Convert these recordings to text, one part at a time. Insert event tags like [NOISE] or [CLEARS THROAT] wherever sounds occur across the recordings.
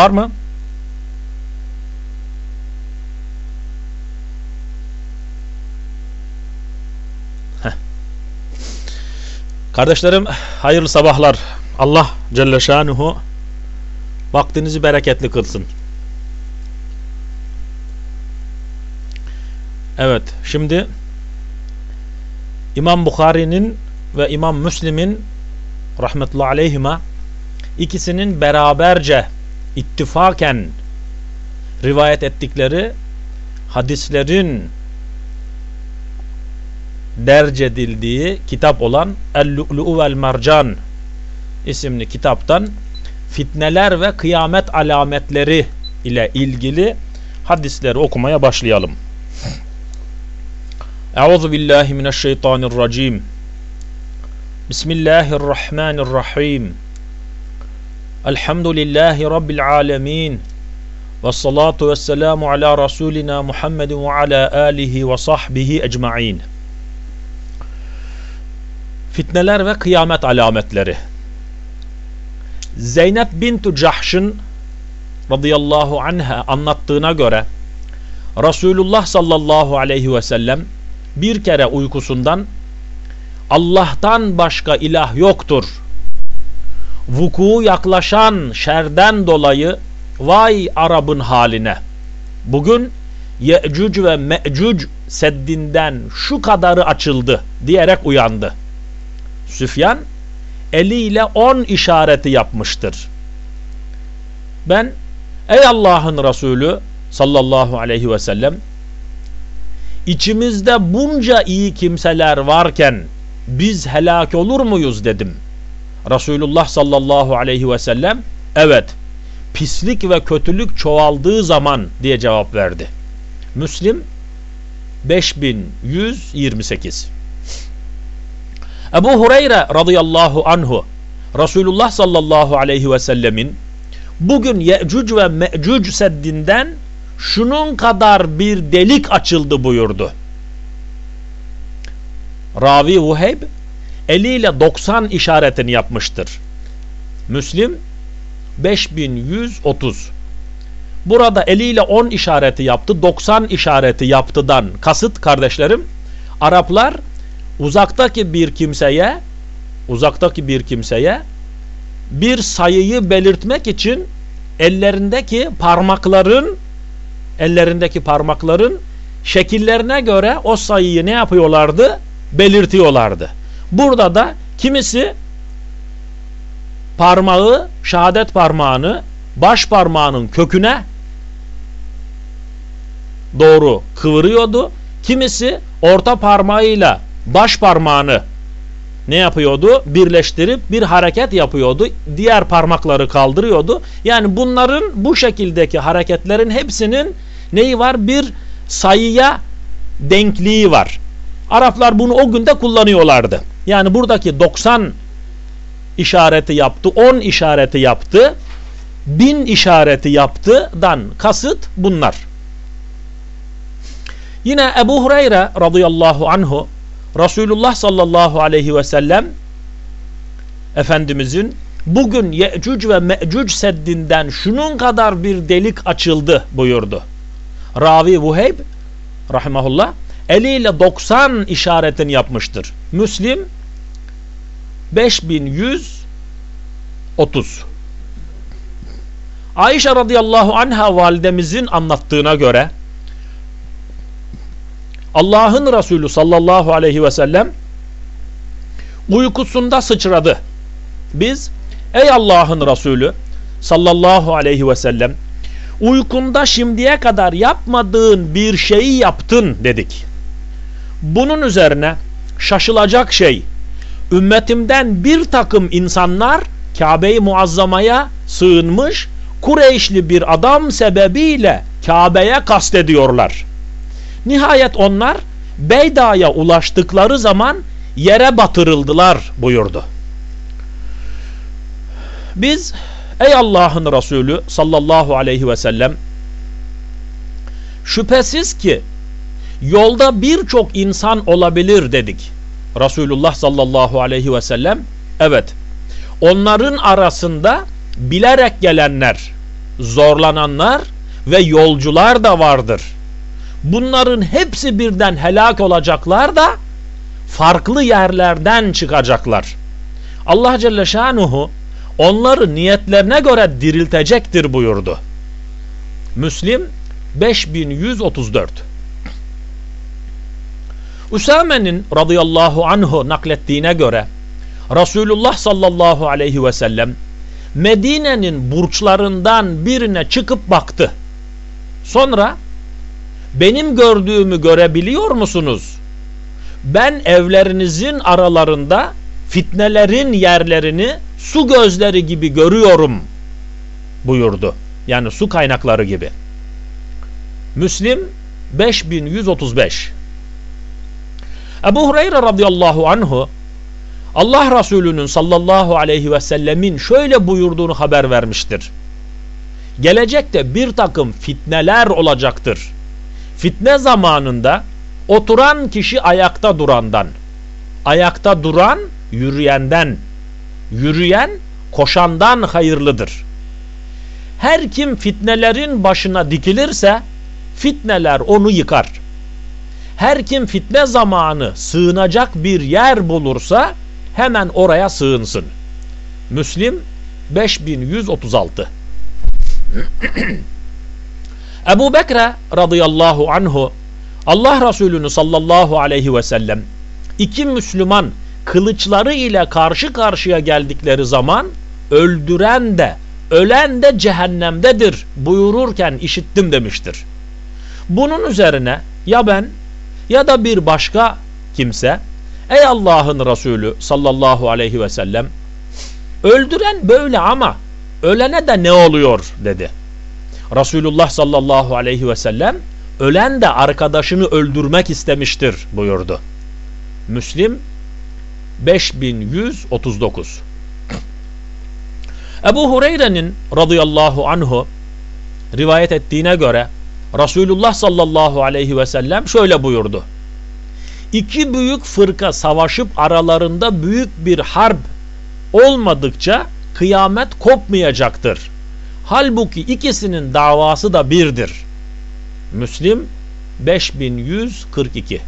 Var mı? Kardeşlerim hayırlı sabahlar. Allah Celle Şanuhu vaktinizi bereketli kılsın. Evet şimdi İmam Bukhari'nin ve İmam Müslim'in rahmetullahi aleyhima ikisinin beraberce ittifaken rivayet ettikleri hadislerin derc edildiği kitap olan El-Lu'lu vel Mercan isimli kitaptan fitneler ve kıyamet alametleri ile ilgili hadisleri okumaya başlayalım. Euzu billahi mineşşeytanirracim. Bismillahirrahmanirrahim. Elhamdülillahi Rabbil alemin. Ve salatu ve selamu ala Resulina Muhammedin ve ala alihi ve sahbihi ecma'in. Fitneler ve kıyamet alametleri. Zeynep bintu Cahş'ın radıyallahu anha anlattığına göre Resulullah sallallahu aleyhi ve sellem bir kere uykusundan Allah'tan başka ilah yoktur vuku yaklaşan şerden dolayı vay Arap'ın haline. Bugün Ye'cuc ve Me'cuc seddinden şu kadarı açıldı diyerek uyandı. Süfyan eliyle on işareti yapmıştır. Ben ey Allah'ın Resulü sallallahu aleyhi ve sellem içimizde bunca iyi kimseler varken biz helak olur muyuz dedim.'' Resulullah sallallahu aleyhi ve sellem evet pislik ve kötülük çoğaldığı zaman diye cevap verdi. Müslim 5128 Ebu Hureyre radıyallahu anhu Resulullah sallallahu aleyhi ve sellemin bugün Ye'cuc ve Me'cuc seddinden şunun kadar bir delik açıldı buyurdu. Ravi Vuheyb eliyle 90 işaretini yapmıştır. Müslim 5130. Burada eliyle 10 işareti yaptı, 90 işareti yaptıdan kasıt kardeşlerim Araplar uzaktaki bir kimseye uzaktaki bir kimseye bir sayıyı belirtmek için ellerindeki parmakların ellerindeki parmakların şekillerine göre o sayıyı ne yapıyorlardı? Belirtiyorlardı. Burada da kimisi parmağı, şehadet parmağını baş parmağının köküne doğru kıvırıyordu. Kimisi orta parmağıyla baş parmağını ne yapıyordu? Birleştirip bir hareket yapıyordu. Diğer parmakları kaldırıyordu. Yani bunların bu şekildeki hareketlerin hepsinin neyi var? Bir sayıya denkliği var. Araplar bunu o günde kullanıyorlardı. Yani buradaki 90 işareti yaptı, 10 işareti yaptı, 1000 işareti yaptıdan kasıt bunlar. Yine Ebu Hureyre radıyallahu anhu Resulullah sallallahu aleyhi ve sellem Efendimizin bugün Ye'cuc ve Me'cuc seddinden şunun kadar bir delik açıldı buyurdu. Ravi Vuheyb rahimahullah eliyle 90 işaretini yapmıştır. Müslim 5130 Ayşe radıyallahu anha validemizin anlattığına göre Allah'ın Resulü sallallahu aleyhi ve sellem uykusunda sıçradı. Biz ey Allah'ın Resulü sallallahu aleyhi ve sellem uykunda şimdiye kadar yapmadığın bir şeyi yaptın dedik. Bunun üzerine şaşılacak şey ümmetimden bir takım insanlar Kabe-i Muazzama'ya sığınmış Kureyşli bir adam sebebiyle Kabe'ye kastediyorlar. Nihayet onlar Beyda'ya ulaştıkları zaman yere batırıldılar buyurdu. Biz ey Allah'ın Resulü sallallahu aleyhi ve sellem şüphesiz ki yolda birçok insan olabilir dedik. Resulullah sallallahu aleyhi ve sellem evet onların arasında bilerek gelenler zorlananlar ve yolcular da vardır. Bunların hepsi birden helak olacaklar da farklı yerlerden çıkacaklar. Allah Celle Şanuhu onları niyetlerine göre diriltecektir buyurdu. Müslim 5134 Üsame'nin radıyallahu anhu naklettiğine göre Resulullah sallallahu aleyhi ve sellem Medine'nin burçlarından birine çıkıp baktı. Sonra benim gördüğümü görebiliyor musunuz? Ben evlerinizin aralarında fitnelerin yerlerini su gözleri gibi görüyorum buyurdu. Yani su kaynakları gibi. Müslim 5135 Ebu Hureyre radıyallahu anhu Allah Resulü'nün sallallahu aleyhi ve sellemin şöyle buyurduğunu haber vermiştir. Gelecekte bir takım fitneler olacaktır. Fitne zamanında oturan kişi ayakta durandan, ayakta duran yürüyenden, yürüyen koşandan hayırlıdır. Her kim fitnelerin başına dikilirse fitneler onu yıkar. Her kim fitne zamanı sığınacak bir yer bulursa hemen oraya sığınsın. Müslim 5136 [CLEARS THROAT] Ebu Bekre radıyallahu anhu Allah Resulü'nü sallallahu aleyhi ve sellem iki Müslüman kılıçları ile karşı karşıya geldikleri zaman öldüren de ölen de cehennemdedir buyururken işittim demiştir. Bunun üzerine ya ben ya da bir başka kimse ey Allah'ın Resulü sallallahu aleyhi ve sellem öldüren böyle ama ölene de ne oluyor dedi. Resulullah sallallahu aleyhi ve sellem ölen de arkadaşını öldürmek istemiştir buyurdu. Müslim 5139 Ebu Hureyre'nin radıyallahu anhu rivayet ettiğine göre Resulullah sallallahu aleyhi ve sellem şöyle buyurdu. İki büyük fırka savaşıp aralarında büyük bir harp olmadıkça kıyamet kopmayacaktır. Halbuki ikisinin davası da birdir. Müslim 5142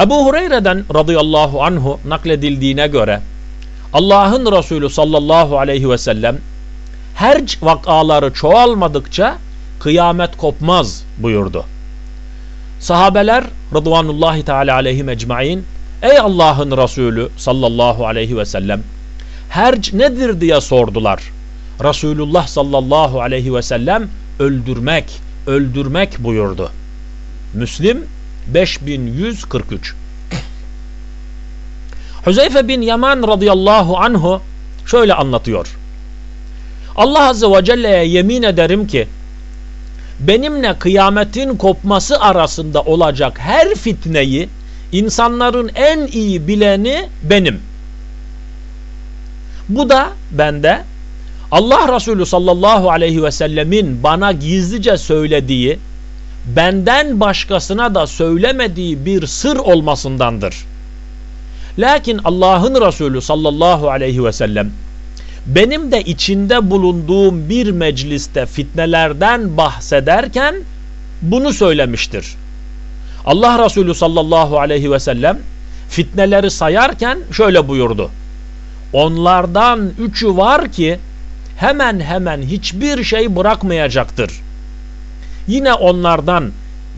Ebu Hureyre'den radıyallahu anhu nakledildiğine göre Allah'ın Resulü sallallahu aleyhi ve sellem herc vakaları çoğalmadıkça kıyamet kopmaz buyurdu. Sahabeler Rıdvanullahi Teala aleyhi ecmain Ey Allah'ın Resulü sallallahu aleyhi ve sellem herc nedir diye sordular. Resulullah sallallahu aleyhi ve sellem öldürmek, öldürmek buyurdu. Müslim 5143 Hüzeyfe bin Yaman radıyallahu anhu şöyle anlatıyor. Allah Azze ve Celle'ye yemin ederim ki benimle kıyametin kopması arasında olacak her fitneyi insanların en iyi bileni benim. Bu da bende Allah Resulü sallallahu aleyhi ve sellemin bana gizlice söylediği benden başkasına da söylemediği bir sır olmasındandır. Lakin Allah'ın Resulü sallallahu aleyhi ve sellem benim de içinde bulunduğum bir mecliste fitnelerden bahsederken bunu söylemiştir. Allah Resulü sallallahu aleyhi ve sellem fitneleri sayarken şöyle buyurdu. Onlardan üçü var ki hemen hemen hiçbir şey bırakmayacaktır. Yine onlardan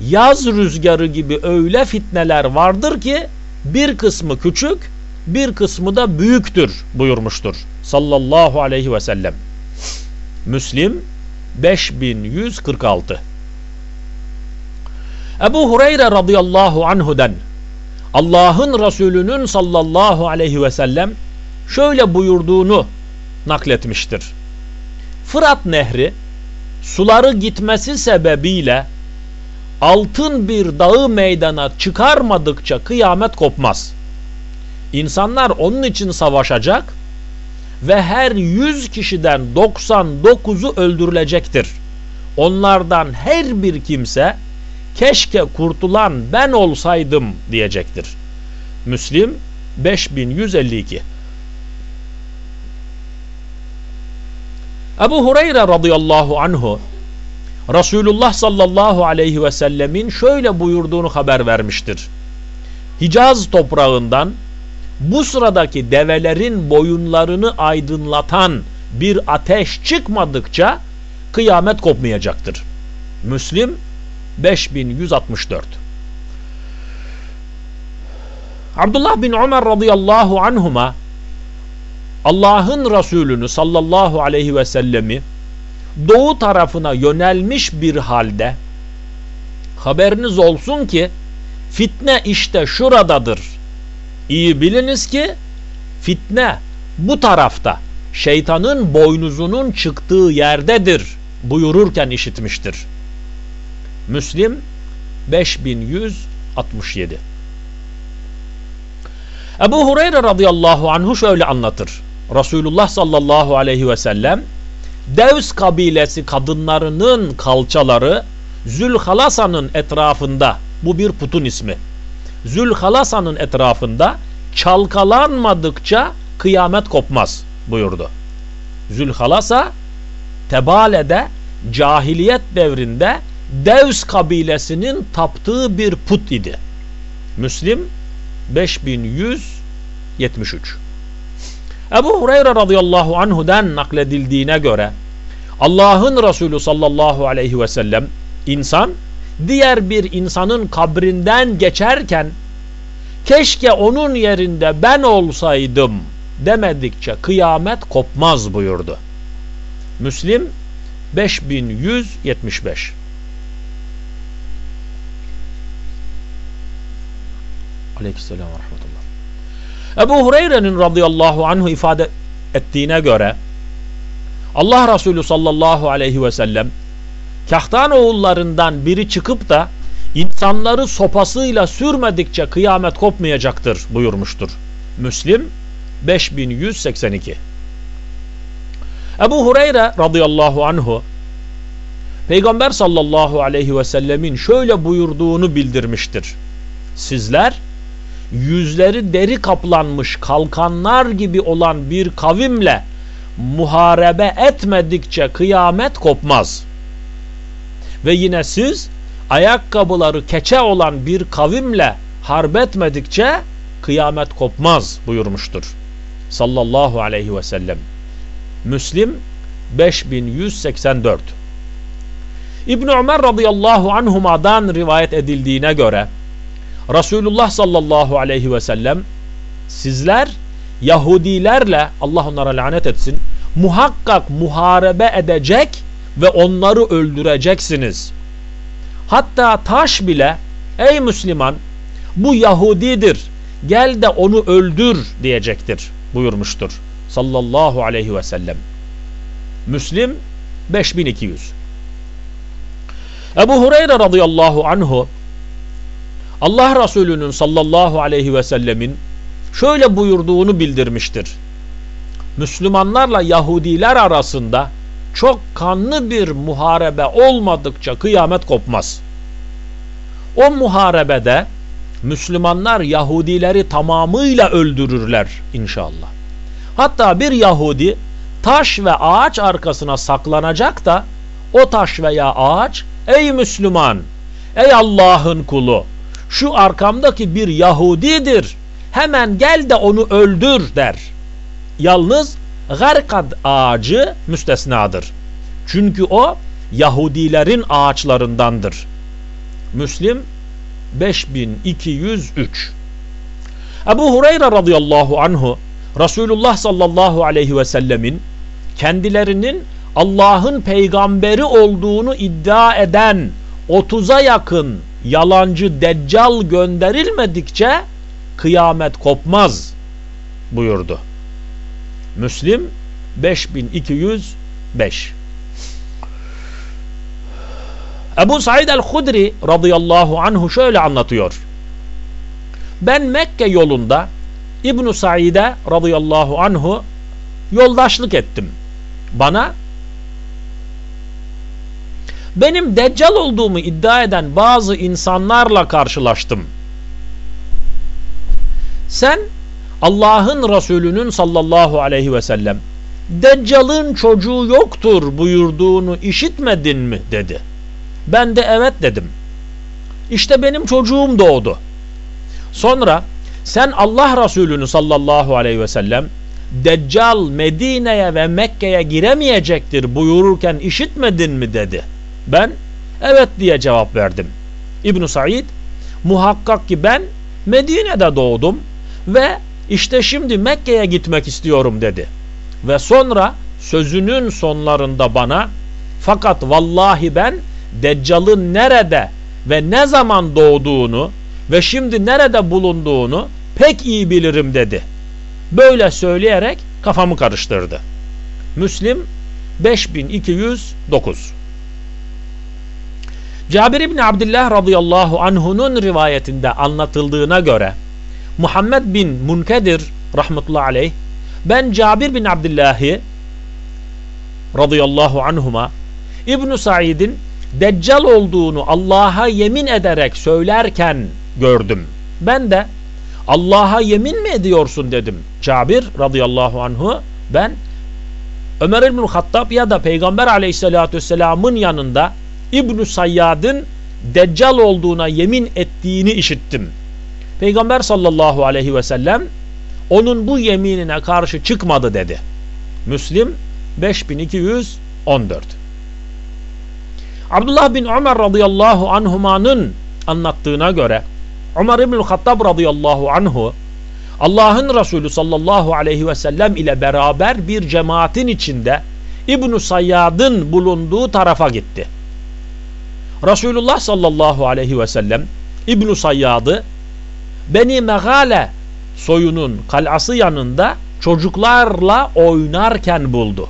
yaz rüzgarı gibi öyle fitneler vardır ki bir kısmı küçük bir kısmı da büyüktür buyurmuştur sallallahu aleyhi ve sellem. Müslim 5146 Ebu Hureyre radıyallahu anhu'den Allah'ın Resulü'nün sallallahu aleyhi ve sellem şöyle buyurduğunu nakletmiştir. Fırat Nehri suları gitmesi sebebiyle altın bir dağı meydana çıkarmadıkça kıyamet kopmaz. İnsanlar onun için savaşacak ve her 100 kişiden 99'u öldürülecektir. Onlardan her bir kimse keşke kurtulan ben olsaydım diyecektir. Müslim 5152 Ebu Hureyre radıyallahu anhu Resulullah sallallahu aleyhi ve sellemin şöyle buyurduğunu haber vermiştir. Hicaz toprağından bu sıradaki develerin boyunlarını aydınlatan bir ateş çıkmadıkça kıyamet kopmayacaktır. Müslim 5164 Abdullah bin Ömer radıyallahu anhuma Allah'ın Resulünü sallallahu aleyhi ve sellemi doğu tarafına yönelmiş bir halde haberiniz olsun ki fitne işte şuradadır. İyi biliniz ki fitne bu tarafta şeytanın boynuzunun çıktığı yerdedir buyururken işitmiştir. Müslim 5167 Ebu Hureyre radıyallahu anhu şöyle anlatır. Resulullah sallallahu aleyhi ve sellem Devs kabilesi kadınlarının kalçaları Zülhalasa'nın etrafında bu bir putun ismi. Zülhalasa'nın etrafında çalkalanmadıkça kıyamet kopmaz buyurdu. Zülhalasa Tebale'de cahiliyet devrinde Devs kabilesinin taptığı bir put idi. Müslim 5173 Ebu Hureyre radıyallahu anhu'den nakledildiğine göre Allah'ın Resulü sallallahu aleyhi ve sellem insan diğer bir insanın kabrinden geçerken keşke onun yerinde ben olsaydım demedikçe kıyamet kopmaz buyurdu. Müslim 5175 Aleykümselam ve. Ebu Hureyre'nin radıyallahu anhu ifade ettiğine göre Allah Resulü sallallahu aleyhi ve sellem Kahtan oğullarından biri çıkıp da insanları sopasıyla sürmedikçe kıyamet kopmayacaktır buyurmuştur. Müslim 5182 Ebu Hureyre radıyallahu anhu Peygamber sallallahu aleyhi ve sellemin şöyle buyurduğunu bildirmiştir. Sizler yüzleri deri kaplanmış kalkanlar gibi olan bir kavimle muharebe etmedikçe kıyamet kopmaz. Ve yine siz ayakkabıları keçe olan bir kavimle harp etmedikçe kıyamet kopmaz buyurmuştur. Sallallahu aleyhi ve sellem. Müslim 5184 İbn Ömer radıyallahu anhuma'dan rivayet edildiğine göre Resulullah sallallahu aleyhi ve sellem sizler Yahudilerle Allah onlara lanet etsin muhakkak muharebe edecek ve onları öldüreceksiniz. Hatta taş bile ey Müslüman bu Yahudidir gel de onu öldür diyecektir buyurmuştur sallallahu aleyhi ve sellem. Müslim 5200 Ebu Hureyre radıyallahu anhu Allah Resulü'nün sallallahu aleyhi ve sellemin şöyle buyurduğunu bildirmiştir. Müslümanlarla Yahudiler arasında çok kanlı bir muharebe olmadıkça kıyamet kopmaz. O muharebede Müslümanlar Yahudileri tamamıyla öldürürler inşallah. Hatta bir Yahudi taş ve ağaç arkasına saklanacak da o taş veya ağaç ey Müslüman, ey Allah'ın kulu şu arkamdaki bir Yahudidir hemen gel de onu öldür der. Yalnız garkad ağacı müstesnadır. Çünkü o Yahudilerin ağaçlarındandır. Müslim 5203 Ebu Hureyre radıyallahu anhu Resulullah sallallahu aleyhi ve sellemin kendilerinin Allah'ın peygamberi olduğunu iddia eden 30'a yakın yalancı deccal gönderilmedikçe kıyamet kopmaz buyurdu. Müslim 5205 Ebu Said el-Hudri radıyallahu anhu şöyle anlatıyor. Ben Mekke yolunda İbn Said'e radıyallahu anhu yoldaşlık ettim. Bana benim deccal olduğumu iddia eden bazı insanlarla karşılaştım. Sen Allah'ın Resulü'nün sallallahu aleyhi ve sellem Deccal'ın çocuğu yoktur buyurduğunu işitmedin mi dedi. Ben de evet dedim. İşte benim çocuğum doğdu. Sonra sen Allah Resulü'nü sallallahu aleyhi ve sellem Deccal Medine'ye ve Mekke'ye giremeyecektir buyururken işitmedin mi dedi. Ben evet diye cevap verdim. İbn Said muhakkak ki ben Medine'de doğdum ve işte şimdi Mekke'ye gitmek istiyorum dedi. Ve sonra sözünün sonlarında bana fakat vallahi ben Deccal'ın nerede ve ne zaman doğduğunu ve şimdi nerede bulunduğunu pek iyi bilirim dedi. Böyle söyleyerek kafamı karıştırdı. Müslim 5209 Cabir İbni Abdullah radıyallahu anhunun rivayetinde anlatıldığına göre Muhammed bin Munkedir rahmetullahi aleyh ben Cabir bin Abdullah'ı radıyallahu anhuma İbn Said'in Deccal olduğunu Allah'a yemin ederek söylerken gördüm. Ben de Allah'a yemin mi ediyorsun dedim. Cabir radıyallahu anhu ben Ömer İbn Hattab ya da Peygamber aleyhissalatü vesselamın yanında İbn Sayyad'ın Deccal olduğuna yemin ettiğini işittim. Peygamber sallallahu aleyhi ve sellem onun bu yeminine karşı çıkmadı dedi. Müslim 5214 Abdullah bin Ömer radıyallahu anhumanın anlattığına göre Ömer İbn-i Hattab radıyallahu anhu Allah'ın Resulü sallallahu aleyhi ve sellem ile beraber bir cemaatin içinde İbn-i Sayyad'ın bulunduğu tarafa gitti. Resulullah sallallahu aleyhi ve sellem İbn-i Sayyad'ı Beni Megale soyunun kalası yanında çocuklarla oynarken buldu.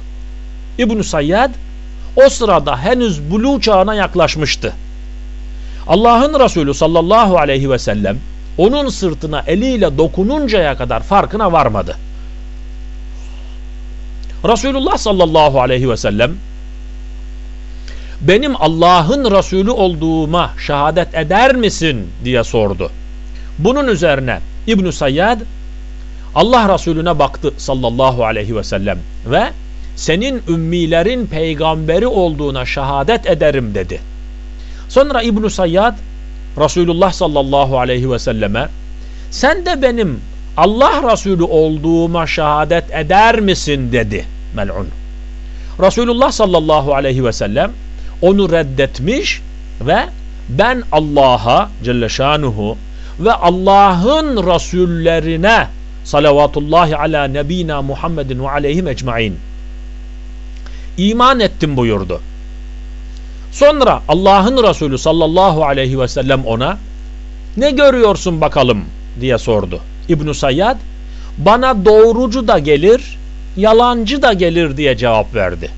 İbn-i Sayyad o sırada henüz bulu çağına yaklaşmıştı. Allah'ın Resulü sallallahu aleyhi ve sellem onun sırtına eliyle dokununcaya kadar farkına varmadı. Resulullah sallallahu aleyhi ve sellem benim Allah'ın Resulü olduğuma şehadet eder misin diye sordu. Bunun üzerine İbn Sayyad Allah Resulüne baktı sallallahu aleyhi ve sellem ve senin ümmilerin peygamberi olduğuna şehadet ederim dedi. Sonra İbn Sayyad Resulullah sallallahu aleyhi ve selleme sen de benim Allah Resulü olduğuma şehadet eder misin dedi mel'un. Resulullah sallallahu aleyhi ve sellem onu reddetmiş ve ben Allah'a Celle Şanuhu ve Allah'ın Resullerine salavatullahi ala nebina Muhammedin ve aleyhim ecmain iman ettim buyurdu. Sonra Allah'ın Resulü sallallahu aleyhi ve sellem ona ne görüyorsun bakalım diye sordu. İbn Sayyad bana doğrucu da gelir yalancı da gelir diye cevap verdi.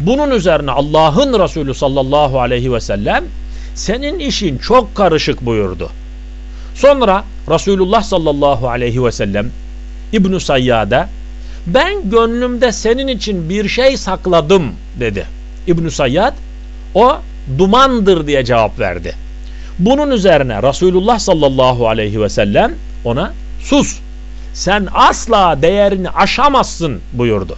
Bunun üzerine Allah'ın Resulü sallallahu aleyhi ve sellem senin işin çok karışık buyurdu. Sonra Resulullah sallallahu aleyhi ve sellem İbn-i Sayyad'a ben gönlümde senin için bir şey sakladım dedi. İbn-i Sayyad o dumandır diye cevap verdi. Bunun üzerine Resulullah sallallahu aleyhi ve sellem ona sus sen asla değerini aşamazsın buyurdu.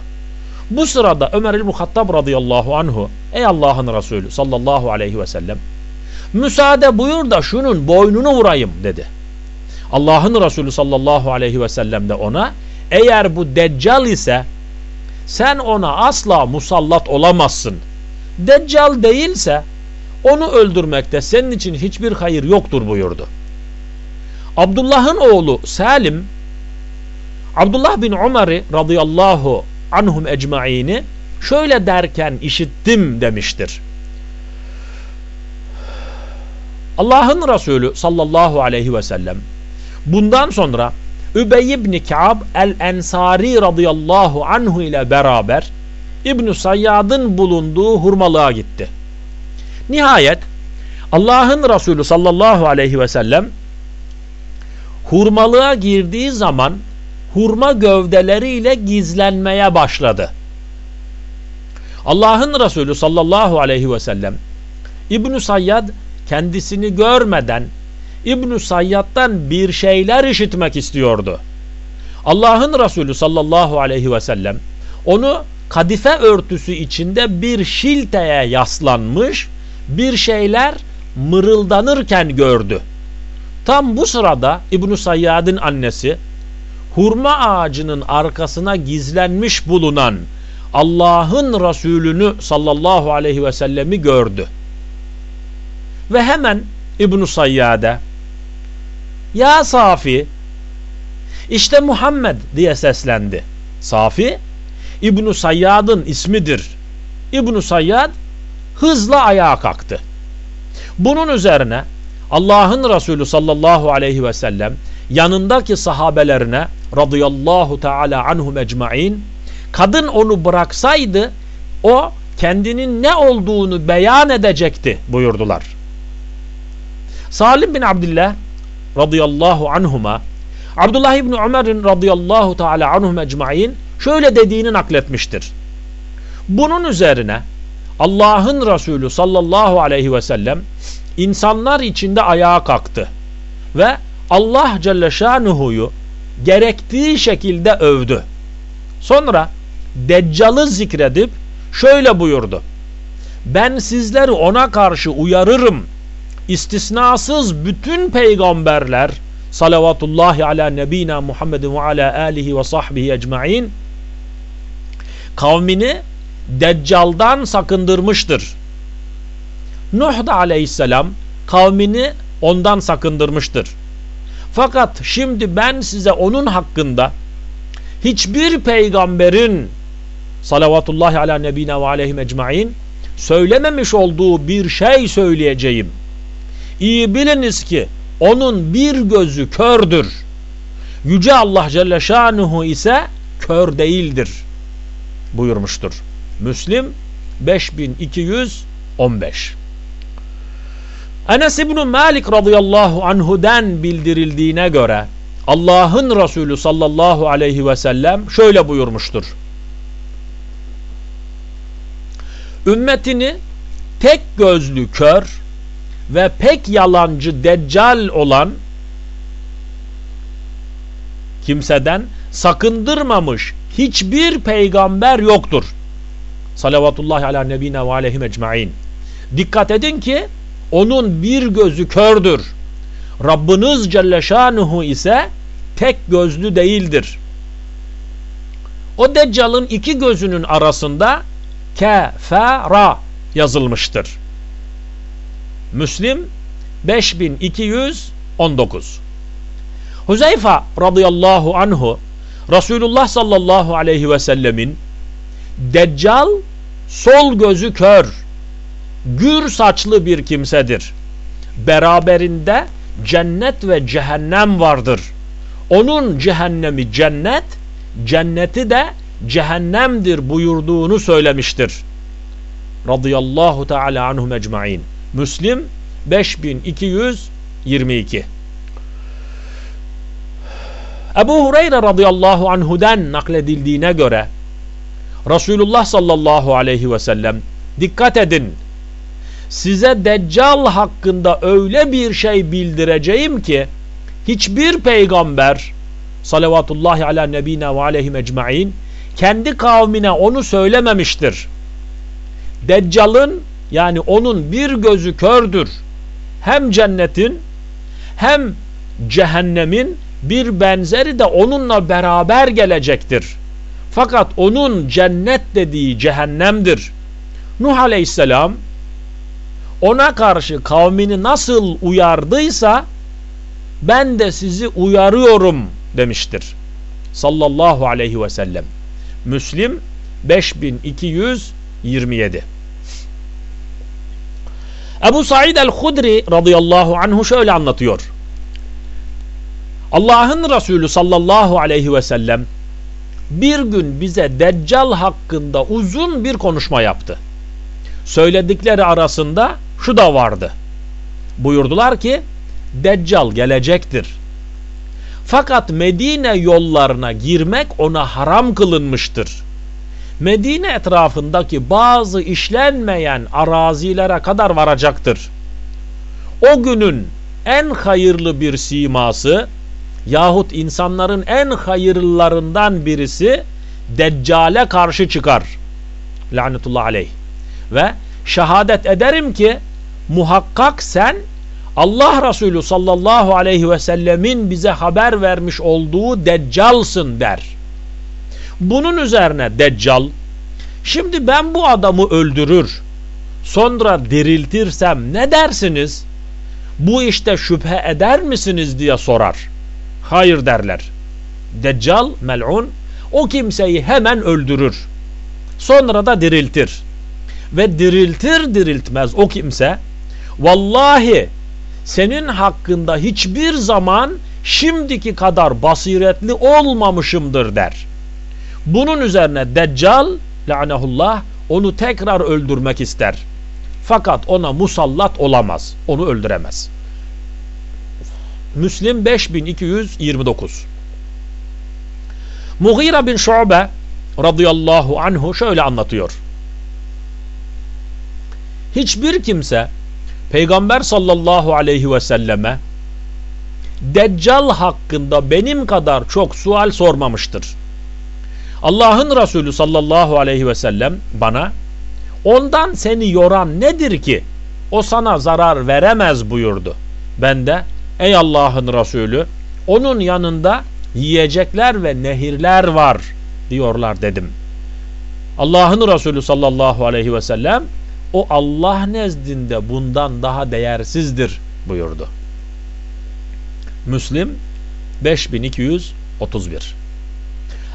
Bu sırada Ömer el-Muhattab radıyallahu anhu ey Allah'ın Resulü sallallahu aleyhi ve sellem müsaade buyur da şunun boynunu vurayım dedi. Allah'ın Resulü sallallahu aleyhi ve sellem de ona eğer bu deccal ise sen ona asla musallat olamazsın. Deccal değilse onu öldürmekte senin için hiçbir hayır yoktur buyurdu. Abdullah'ın oğlu Salim Abdullah bin Umar'ı radıyallahu anhum ecmaini şöyle derken işittim demiştir. Allah'ın Resulü sallallahu aleyhi ve sellem bundan sonra Übey ibn Ka'b el-Ensari radıyallahu anhu ile beraber İbn Sayyad'ın bulunduğu hurmalığa gitti. Nihayet Allah'ın Resulü sallallahu aleyhi ve sellem hurmalığa girdiği zaman hurma gövdeleriyle gizlenmeye başladı. Allah'ın Resulü sallallahu aleyhi ve sellem İbn Sayyad kendisini görmeden İbn Sayyad'dan bir şeyler işitmek istiyordu. Allah'ın Resulü sallallahu aleyhi ve sellem onu kadife örtüsü içinde bir şilteye yaslanmış bir şeyler mırıldanırken gördü. Tam bu sırada İbn Sayyad'ın annesi hurma ağacının arkasına gizlenmiş bulunan Allah'ın Resulünü sallallahu aleyhi ve sellemi gördü. Ve hemen İbn Sayyad'e ya Safi işte Muhammed diye seslendi. Safi İbn Sayyad'ın ismidir. İbn Sayyad hızla ayağa kalktı. Bunun üzerine Allah'ın Resulü sallallahu aleyhi ve sellem yanındaki sahabelerine radıyallahu teala anhum ecmain kadın onu bıraksaydı o kendinin ne olduğunu beyan edecekti buyurdular. Salim bin Abdullah radıyallahu anhuma Abdullah İbni Ömer'in radıyallahu teala anhum ecmain şöyle dediğini nakletmiştir. Bunun üzerine Allah'ın Resulü sallallahu aleyhi ve sellem insanlar içinde ayağa kalktı ve Allah Celle Şanuhu'yu gerektiği şekilde övdü. Sonra Deccal'ı zikredip şöyle buyurdu. Ben sizleri ona karşı uyarırım. İstisnasız bütün peygamberler salavatullahi ala nebina Muhammedin ve ala alihi ve sahbihi ecmain kavmini Deccal'dan sakındırmıştır. Nuh da aleyhisselam kavmini ondan sakındırmıştır. Fakat şimdi ben size onun hakkında hiçbir peygamberin salavatullahi ala nebine ve aleyhi ecmain söylememiş olduğu bir şey söyleyeceğim. İyi biliniz ki onun bir gözü kördür. Yüce Allah Celle Şanuhu ise kör değildir buyurmuştur. Müslim 5215 Enes İbni Malik radıyallahu anhu'den bildirildiğine göre Allah'ın Resulü sallallahu aleyhi ve sellem şöyle buyurmuştur. Ümmetini tek gözlü kör ve pek yalancı deccal olan kimseden sakındırmamış hiçbir peygamber yoktur. Salavatullahi ala nebine ve aleyhim ecmain. Dikkat edin ki onun bir gözü kördür. Rabbiniz Celle Şanuhu ise tek gözlü değildir. O Deccal'ın iki gözünün arasında kefera yazılmıştır. Müslim 5219 Huzeyfa radıyallahu anhu Resulullah sallallahu aleyhi ve sellemin Deccal sol gözü kör gür saçlı bir kimsedir. Beraberinde cennet ve cehennem vardır. Onun cehennemi cennet, cenneti de cehennemdir buyurduğunu söylemiştir. Radıyallahu teala anhum ecmain. Müslim 5222 Ebu Hureyre radıyallahu anhu'den nakledildiğine göre Resulullah sallallahu aleyhi ve sellem dikkat edin size Deccal hakkında öyle bir şey bildireceğim ki hiçbir peygamber salavatullahi ala nebine ve aleyhi ecmain kendi kavmine onu söylememiştir. Deccal'ın yani onun bir gözü kördür. Hem cennetin hem cehennemin bir benzeri de onunla beraber gelecektir. Fakat onun cennet dediği cehennemdir. Nuh aleyhisselam ona karşı kavmini nasıl uyardıysa ben de sizi uyarıyorum demiştir. Sallallahu aleyhi ve sellem. Müslim 5227 Ebu Said el-Hudri radıyallahu anhu şöyle anlatıyor. Allah'ın Resulü sallallahu aleyhi ve sellem bir gün bize Deccal hakkında uzun bir konuşma yaptı. Söyledikleri arasında şu da vardı. Buyurdular ki Deccal gelecektir. Fakat Medine yollarına girmek ona haram kılınmıştır. Medine etrafındaki bazı işlenmeyen arazilere kadar varacaktır. O günün en hayırlı bir siması yahut insanların en hayırlılarından birisi Deccale karşı çıkar. Lanetullah aleyh. Ve şehadet ederim ki muhakkak sen Allah Resulü sallallahu aleyhi ve sellemin bize haber vermiş olduğu Deccal'sın der. Bunun üzerine Deccal şimdi ben bu adamı öldürür sonra diriltirsem ne dersiniz? Bu işte şüphe eder misiniz diye sorar. Hayır derler. Deccal, mel'un o kimseyi hemen öldürür. Sonra da diriltir. Ve diriltir diriltmez o kimse vallahi senin hakkında hiçbir zaman şimdiki kadar basiretli olmamışımdır der. Bunun üzerine Deccal lanehullah onu tekrar öldürmek ister. Fakat ona musallat olamaz. Onu öldüremez. Müslim 5229 Mughira bin Şu'be radıyallahu anhu şöyle anlatıyor. Hiçbir kimse Peygamber sallallahu aleyhi ve selleme Deccal hakkında benim kadar çok sual sormamıştır. Allah'ın Resulü sallallahu aleyhi ve sellem bana ondan seni yoran nedir ki o sana zarar veremez buyurdu. Ben de ey Allah'ın Resulü onun yanında yiyecekler ve nehirler var diyorlar dedim. Allah'ın Resulü sallallahu aleyhi ve sellem o Allah nezdinde bundan daha değersizdir buyurdu. Müslim 5231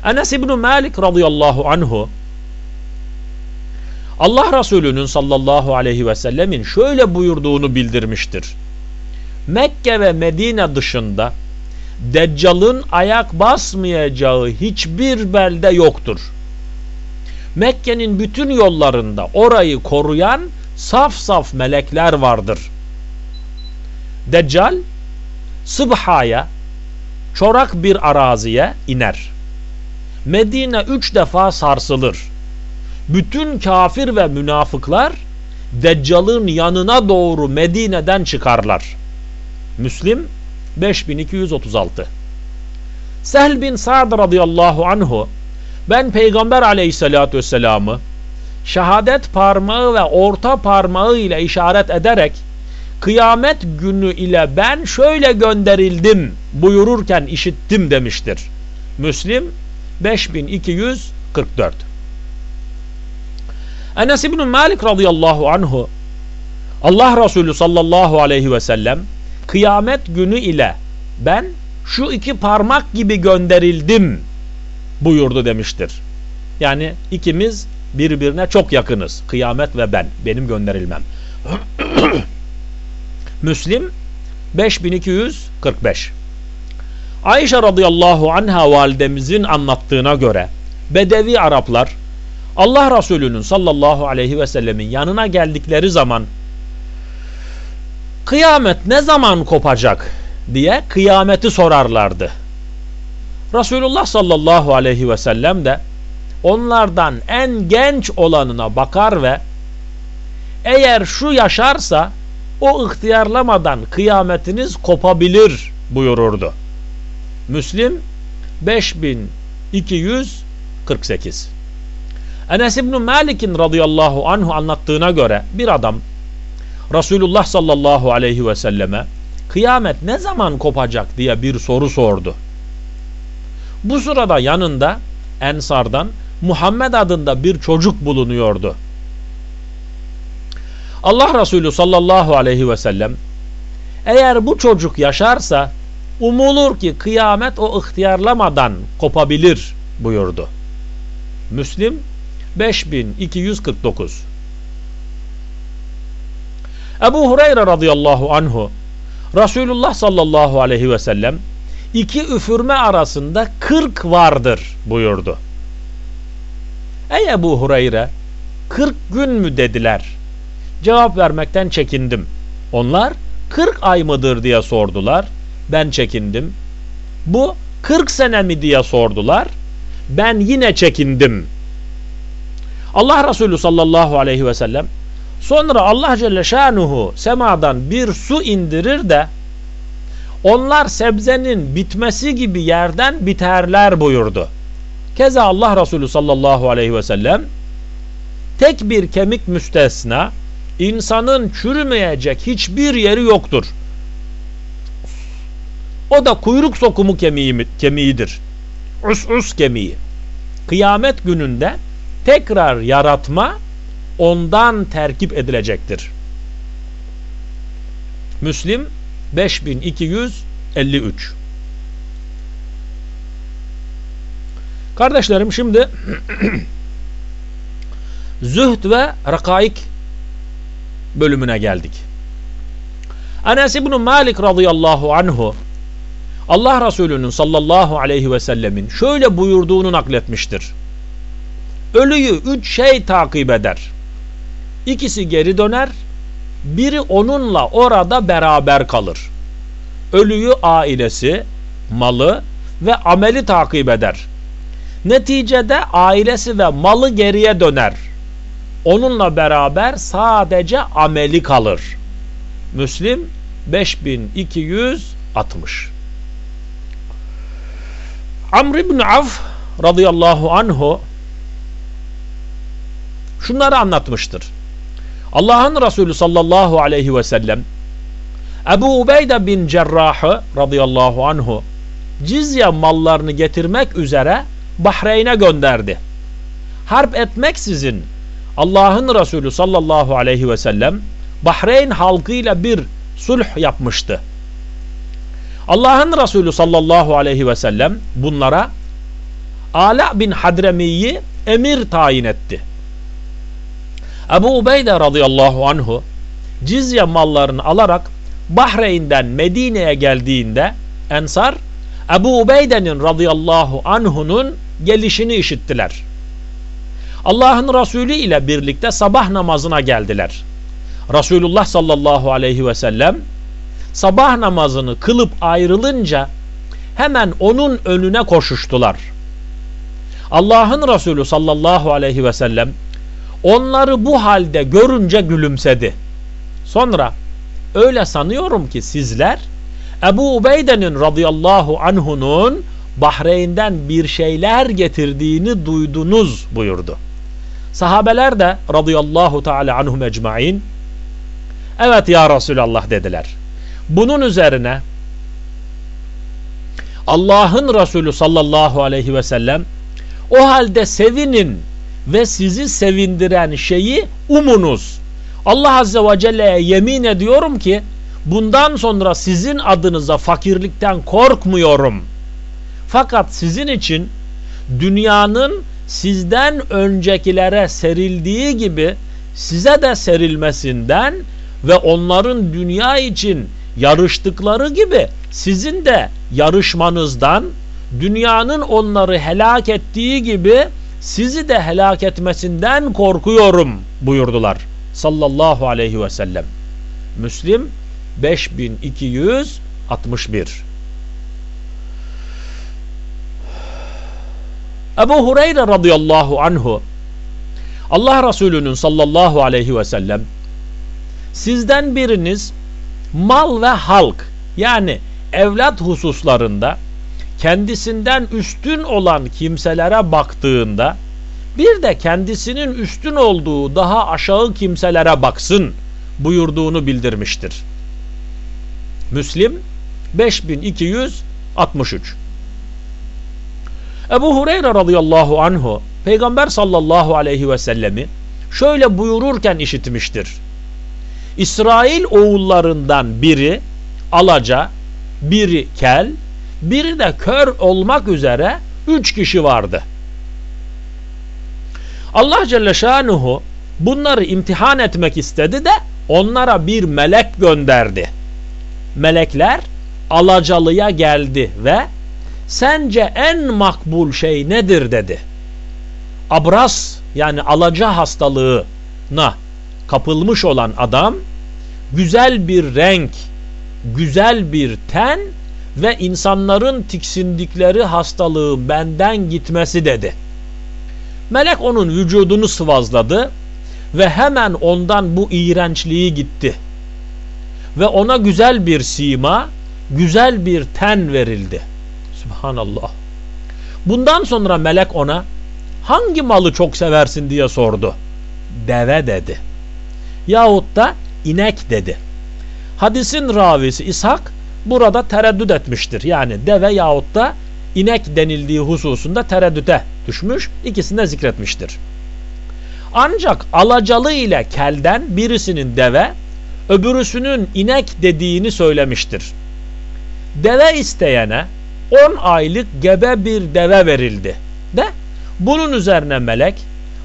Enes İbni Malik radıyallahu anhu Allah Resulü'nün sallallahu aleyhi ve sellemin şöyle buyurduğunu bildirmiştir. Mekke ve Medine dışında Deccal'ın ayak basmayacağı hiçbir belde yoktur. Mekke'nin bütün yollarında orayı koruyan saf saf melekler vardır. Deccal Sıbha'ya çorak bir araziye iner. Medine üç defa sarsılır. Bütün kafir ve münafıklar Deccal'ın yanına doğru Medine'den çıkarlar. Müslim 5236 Sehl bin Sa'd radıyallahu anhu ben Peygamber aleyhissalatü vesselam'ı şehadet parmağı ve orta parmağı ile işaret ederek kıyamet günü ile ben şöyle gönderildim buyururken işittim demiştir. Müslim 5244 Enes İbni Malik radıyallahu anhu Allah Resulü sallallahu aleyhi ve sellem kıyamet günü ile ben şu iki parmak gibi gönderildim buyurdu demiştir. Yani ikimiz birbirine çok yakınız. Kıyamet ve ben. Benim gönderilmem. [CLEARS THROAT] Müslim 5245 Ayşe radıyallahu anha validemizin anlattığına göre Bedevi Araplar Allah Resulü'nün sallallahu aleyhi ve sellemin yanına geldikleri zaman kıyamet ne zaman kopacak diye kıyameti sorarlardı. Resulullah sallallahu aleyhi ve sellem de onlardan en genç olanına bakar ve eğer şu yaşarsa o ihtiyarlamadan kıyametiniz kopabilir buyururdu. Müslim 5248 Enes İbni Malik'in radıyallahu anhu anlattığına göre bir adam Resulullah sallallahu aleyhi ve selleme kıyamet ne zaman kopacak diye bir soru sordu. Bu sırada yanında Ensardan Muhammed adında bir çocuk bulunuyordu. Allah Resulü sallallahu aleyhi ve sellem eğer bu çocuk yaşarsa umulur ki kıyamet o ihtiyarlamadan kopabilir buyurdu. Müslim 5249 Ebu Hureyre radıyallahu anhu Resulullah sallallahu aleyhi ve sellem iki üfürme arasında kırk vardır buyurdu. Ey Ebu Hureyre kırk gün mü dediler. Cevap vermekten çekindim. Onlar kırk ay mıdır diye sordular. Ben çekindim. Bu kırk sene mi diye sordular. Ben yine çekindim. Allah Resulü sallallahu aleyhi ve sellem sonra Allah Celle Şanuhu semadan bir su indirir de Onlar sebzenin bitmesi gibi yerden biterler buyurdu. Keza Allah Resulü sallallahu aleyhi ve sellem tek bir kemik müstesna insanın çürümeyecek hiçbir yeri yoktur. O da kuyruk sokumu kemiği, kemiğidir. Us-us kemiği. Kıyamet gününde tekrar yaratma ondan terkip edilecektir. Müslim 5253 Kardeşlerim şimdi [CLEARS THROAT] Zühd ve Rakaik bölümüne geldik. Enes İbn Malik radıyallahu anhu Allah Resulü'nün sallallahu aleyhi ve sellemin şöyle buyurduğunu nakletmiştir. Ölüyü üç şey takip eder. İkisi geri döner, biri onunla orada beraber kalır. Ölüyü ailesi, malı ve ameli takip eder. Neticede ailesi ve malı geriye döner. Onunla beraber sadece ameli kalır. Müslim 5260 Amr ibn Avf radıyallahu anhu şunları anlatmıştır. Allah'ın Resulü sallallahu aleyhi ve sellem Ebu Ubeyde bin Cerrah'ı radıyallahu anhu cizye mallarını getirmek üzere Bahreyn'e gönderdi. Harp etmeksizin Allah'ın Resulü sallallahu aleyhi ve sellem Bahreyn halkıyla bir sulh yapmıştı. Allah'ın Resulü sallallahu aleyhi ve sellem bunlara Ala bin Hadremi'yi emir tayin etti. Ebu Ubeyde radıyallahu anhu cizye mallarını alarak Bahreyn'den Medine'ye geldiğinde Ensar Ebu Ubeyde'nin radıyallahu anhu'nun gelişini işittiler. Allah'ın Resulü ile birlikte sabah namazına geldiler. Resulullah sallallahu aleyhi ve sellem sabah namazını kılıp ayrılınca hemen onun önüne koşuştular. Allah'ın Resulü sallallahu aleyhi ve sellem onları bu halde görünce gülümsedi. Sonra öyle sanıyorum ki sizler Ebu Ubeyde'nin radıyallahu anhunun Bahreyn'den bir şeyler getirdiğini duydunuz buyurdu. Sahabeler de radıyallahu teala anhum ecmain evet ya Resulallah dediler. Bunun üzerine Allah'ın Resulü sallallahu aleyhi ve sellem o halde sevinin ve sizi sevindiren şeyi umunuz. Allah azze ve celle'ye yemin ediyorum ki bundan sonra sizin adınıza fakirlikten korkmuyorum. Fakat sizin için dünyanın sizden öncekilere serildiği gibi size de serilmesinden ve onların dünya için yarıştıkları gibi sizin de yarışmanızdan dünyanın onları helak ettiği gibi sizi de helak etmesinden korkuyorum buyurdular sallallahu aleyhi ve sellem. Müslim 5261 Ebu Hureyre radıyallahu anhu Allah Resulü'nün sallallahu aleyhi ve sellem sizden biriniz mal ve halk yani evlat hususlarında kendisinden üstün olan kimselere baktığında bir de kendisinin üstün olduğu daha aşağı kimselere baksın buyurduğunu bildirmiştir. Müslim 5263 Ebu Hureyre radıyallahu anhu Peygamber sallallahu aleyhi ve sellemi şöyle buyururken işitmiştir. İsrail oğullarından biri alaca, biri kel, biri de kör olmak üzere üç kişi vardı. Allah Celle Şanuhu bunları imtihan etmek istedi de onlara bir melek gönderdi. Melekler alacalıya geldi ve sence en makbul şey nedir dedi. Abras yani alaca hastalığına kapılmış olan adam güzel bir renk, güzel bir ten ve insanların tiksindikleri hastalığı benden gitmesi dedi. Melek onun vücudunu sıvazladı ve hemen ondan bu iğrençliği gitti. Ve ona güzel bir sima, güzel bir ten verildi. Subhanallah. Bundan sonra melek ona hangi malı çok seversin diye sordu. Deve dedi. Yahut da inek dedi. Hadisin ravisi İshak burada tereddüt etmiştir. Yani deve yahut da inek denildiği hususunda tereddüte düşmüş. İkisini de zikretmiştir. Ancak alacalı ile kelden birisinin deve, öbürüsünün inek dediğini söylemiştir. Deve isteyene 10 aylık gebe bir deve verildi. De bunun üzerine melek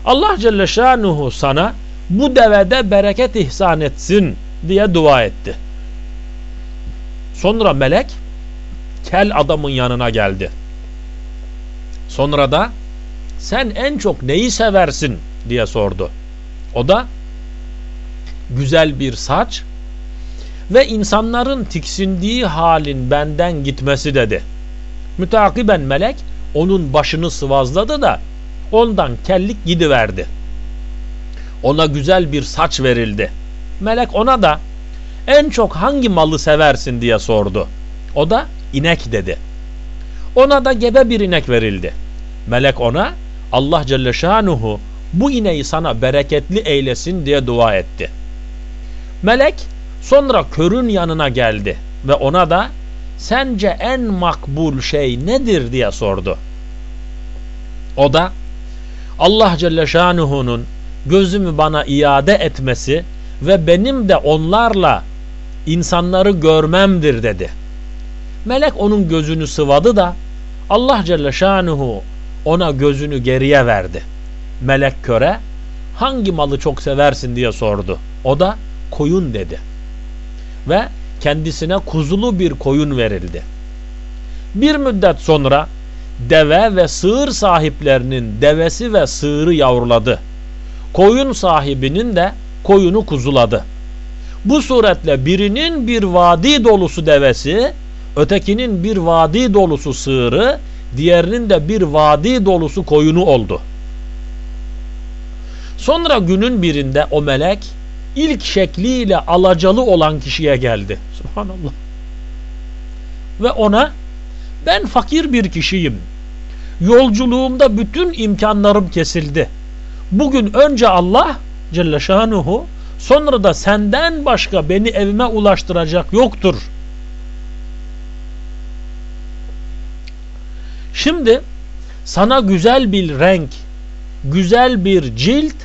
Allah Celle Şanuhu sana bu devede bereket ihsan etsin diye dua etti. Sonra melek kel adamın yanına geldi. Sonra da sen en çok neyi seversin diye sordu. O da güzel bir saç ve insanların tiksindiği halin benden gitmesi dedi. Mütakiben melek onun başını sıvazladı da ondan kellik gidiverdi. Ona güzel bir saç verildi. Melek ona da en çok hangi malı seversin diye sordu. O da inek dedi. Ona da gebe bir inek verildi. Melek ona Allah Celle Şanuhu bu ineği sana bereketli eylesin diye dua etti. Melek sonra körün yanına geldi ve ona da sence en makbul şey nedir diye sordu. O da Allah Celle Şanuhu'nun gözümü bana iade etmesi ve benim de onlarla insanları görmemdir dedi. Melek onun gözünü sıvadı da Allah Celle Şanuhu ona gözünü geriye verdi. Melek köre hangi malı çok seversin diye sordu. O da koyun dedi. Ve kendisine kuzulu bir koyun verildi. Bir müddet sonra deve ve sığır sahiplerinin devesi ve sığırı yavruladı. Koyun sahibinin de koyunu kuzuladı. Bu suretle birinin bir vadi dolusu devesi, ötekinin bir vadi dolusu sığırı, diğerinin de bir vadi dolusu koyunu oldu. Sonra günün birinde o melek ilk şekliyle alacalı olan kişiye geldi. Subhanallah. Ve ona ben fakir bir kişiyim. Yolculuğumda bütün imkanlarım kesildi. Bugün önce Allah Celle Şanuhu sonra da senden başka beni evime ulaştıracak yoktur. Şimdi sana güzel bir renk, güzel bir cilt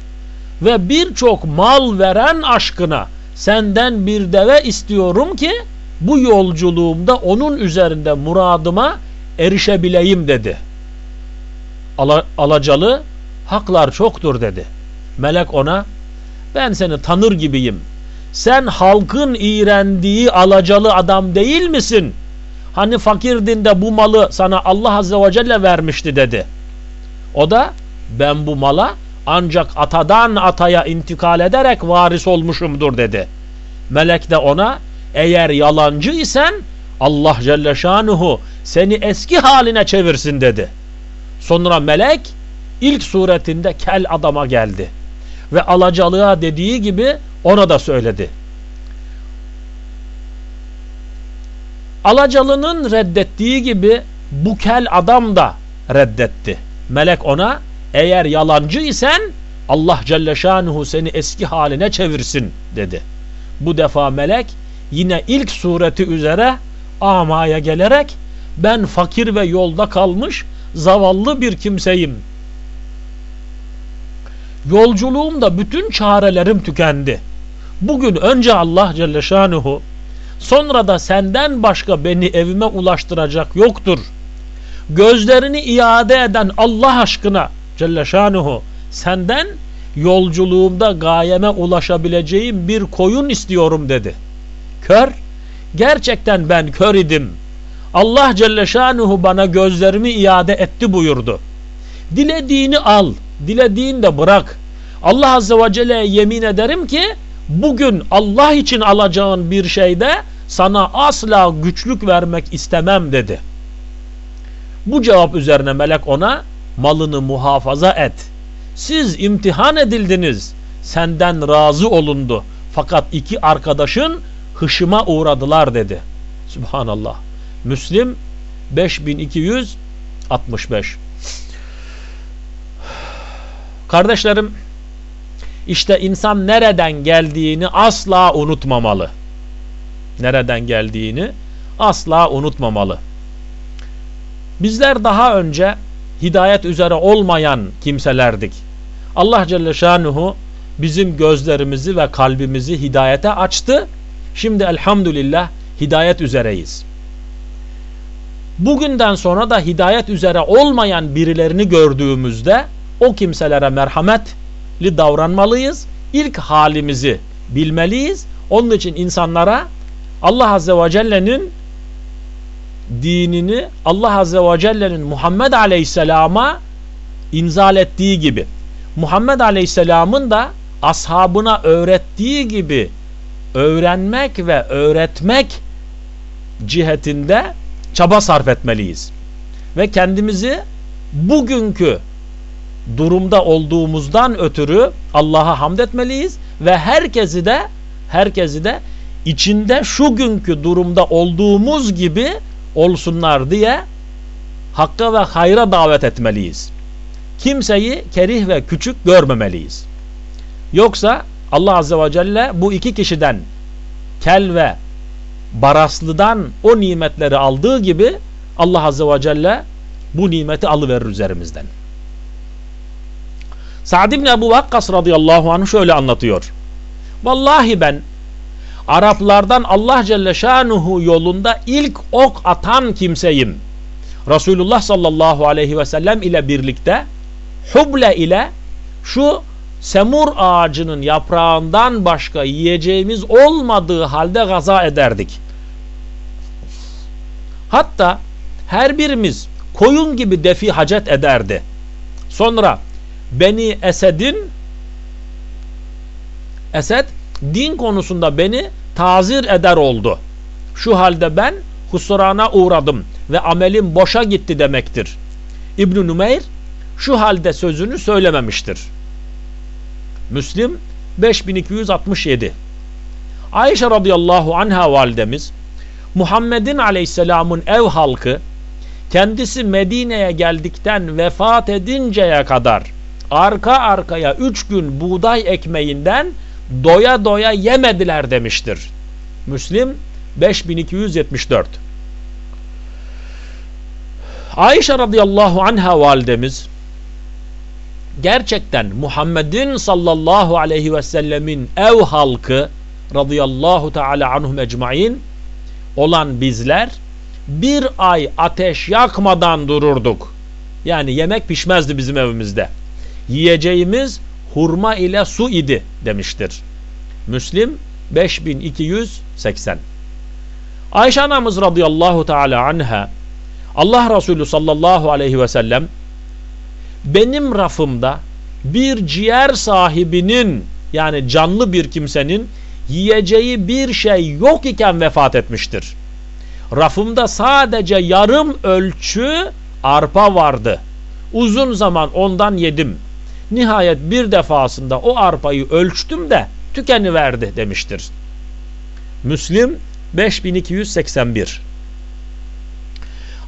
ve birçok mal veren aşkına senden bir deve istiyorum ki bu yolculuğumda onun üzerinde muradıma erişebileyim dedi. Ala, alacalı haklar çoktur dedi. Melek ona ben seni tanır gibiyim. Sen halkın iğrendiği alacalı adam değil misin? Hani fakirdin de bu malı sana Allah Azze ve Celle vermişti dedi. O da ben bu mala ancak atadan ataya intikal ederek varis olmuşumdur dedi. Melek de ona eğer yalancı isen Allah Celle Şanuhu seni eski haline çevirsin dedi. Sonra melek ilk suretinde kel adama geldi. Ve alacalığa dediği gibi ona da söyledi. Alacalının reddettiği gibi bu kel adam da reddetti. Melek ona eğer yalancı isen Allah Celle Şanuhu seni eski haline çevirsin dedi. Bu defa melek yine ilk sureti üzere amaya gelerek ben fakir ve yolda kalmış zavallı bir kimseyim. Yolculuğumda bütün çarelerim tükendi. Bugün önce Allah Celle Şanuhu sonra da senden başka beni evime ulaştıracak yoktur. Gözlerini iade eden Allah aşkına Celle Şanuhu senden yolculuğumda gayeme ulaşabileceğim bir koyun istiyorum dedi. Kör, gerçekten ben kör idim. Allah Celle Şanuhu bana gözlerimi iade etti buyurdu. Dilediğini al, dilediğini de bırak. Allah Azze ve Celle'ye yemin ederim ki bugün Allah için alacağın bir şeyde sana asla güçlük vermek istemem dedi. Bu cevap üzerine melek ona malını muhafaza et. Siz imtihan edildiniz. Senden razı olundu. Fakat iki arkadaşın hışıma uğradılar dedi. Subhanallah. Müslim 5265. Kardeşlerim işte insan nereden geldiğini asla unutmamalı. Nereden geldiğini asla unutmamalı. Bizler daha önce hidayet üzere olmayan kimselerdik. Allah Celle Şanuhu bizim gözlerimizi ve kalbimizi hidayete açtı. Şimdi elhamdülillah hidayet üzereyiz. Bugünden sonra da hidayet üzere olmayan birilerini gördüğümüzde o kimselere merhametli davranmalıyız. İlk halimizi bilmeliyiz. Onun için insanlara Allah Azze ve Celle'nin dinini Allah Azze ve Celle'nin Muhammed Aleyhisselam'a inzal ettiği gibi Muhammed Aleyhisselam'ın da ashabına öğrettiği gibi öğrenmek ve öğretmek cihetinde çaba sarf etmeliyiz. Ve kendimizi bugünkü durumda olduğumuzdan ötürü Allah'a hamd etmeliyiz ve herkesi de herkesi de içinde şu günkü durumda olduğumuz gibi olsunlar diye hakka ve hayra davet etmeliyiz. Kimseyi kerih ve küçük görmemeliyiz. Yoksa Allah Azze ve Celle bu iki kişiden kel ve baraslıdan o nimetleri aldığı gibi Allah Azze ve Celle bu nimeti alıverir üzerimizden. Sa'd ibn Ebu Vakkas radıyallahu anh şöyle anlatıyor. Vallahi ben Araplardan Allah Celle Şanuhu yolunda ilk ok atan kimseyim. Resulullah sallallahu aleyhi ve sellem ile birlikte Huble ile şu semur ağacının yaprağından başka yiyeceğimiz olmadığı halde gaza ederdik. Hatta her birimiz koyun gibi defi hacet ederdi. Sonra Beni Esed'in Esed din konusunda beni tazir eder oldu. Şu halde ben husrana uğradım ve amelim boşa gitti demektir. İbn Numeyr şu halde sözünü söylememiştir. Müslim 5267 Ayşe radıyallahu anha validemiz Muhammed'in aleyhisselamın ev halkı kendisi Medine'ye geldikten vefat edinceye kadar arka arkaya üç gün buğday ekmeğinden doya doya yemediler demiştir. Müslim 5274 Ayşe radıyallahu anha validemiz gerçekten Muhammed'in sallallahu aleyhi ve sellemin ev halkı radıyallahu teala anhum ecmain olan bizler bir ay ateş yakmadan dururduk. Yani yemek pişmezdi bizim evimizde. Yiyeceğimiz hurma ile su idi demiştir. Müslim 5280 Ayşe anamız radıyallahu teala anha Allah Resulü sallallahu aleyhi ve sellem benim rafımda bir ciğer sahibinin yani canlı bir kimsenin yiyeceği bir şey yok iken vefat etmiştir. Rafımda sadece yarım ölçü arpa vardı. Uzun zaman ondan yedim. Nihayet bir defasında o arpayı ölçtüm de tükeniverdi demiştir. Müslim 5281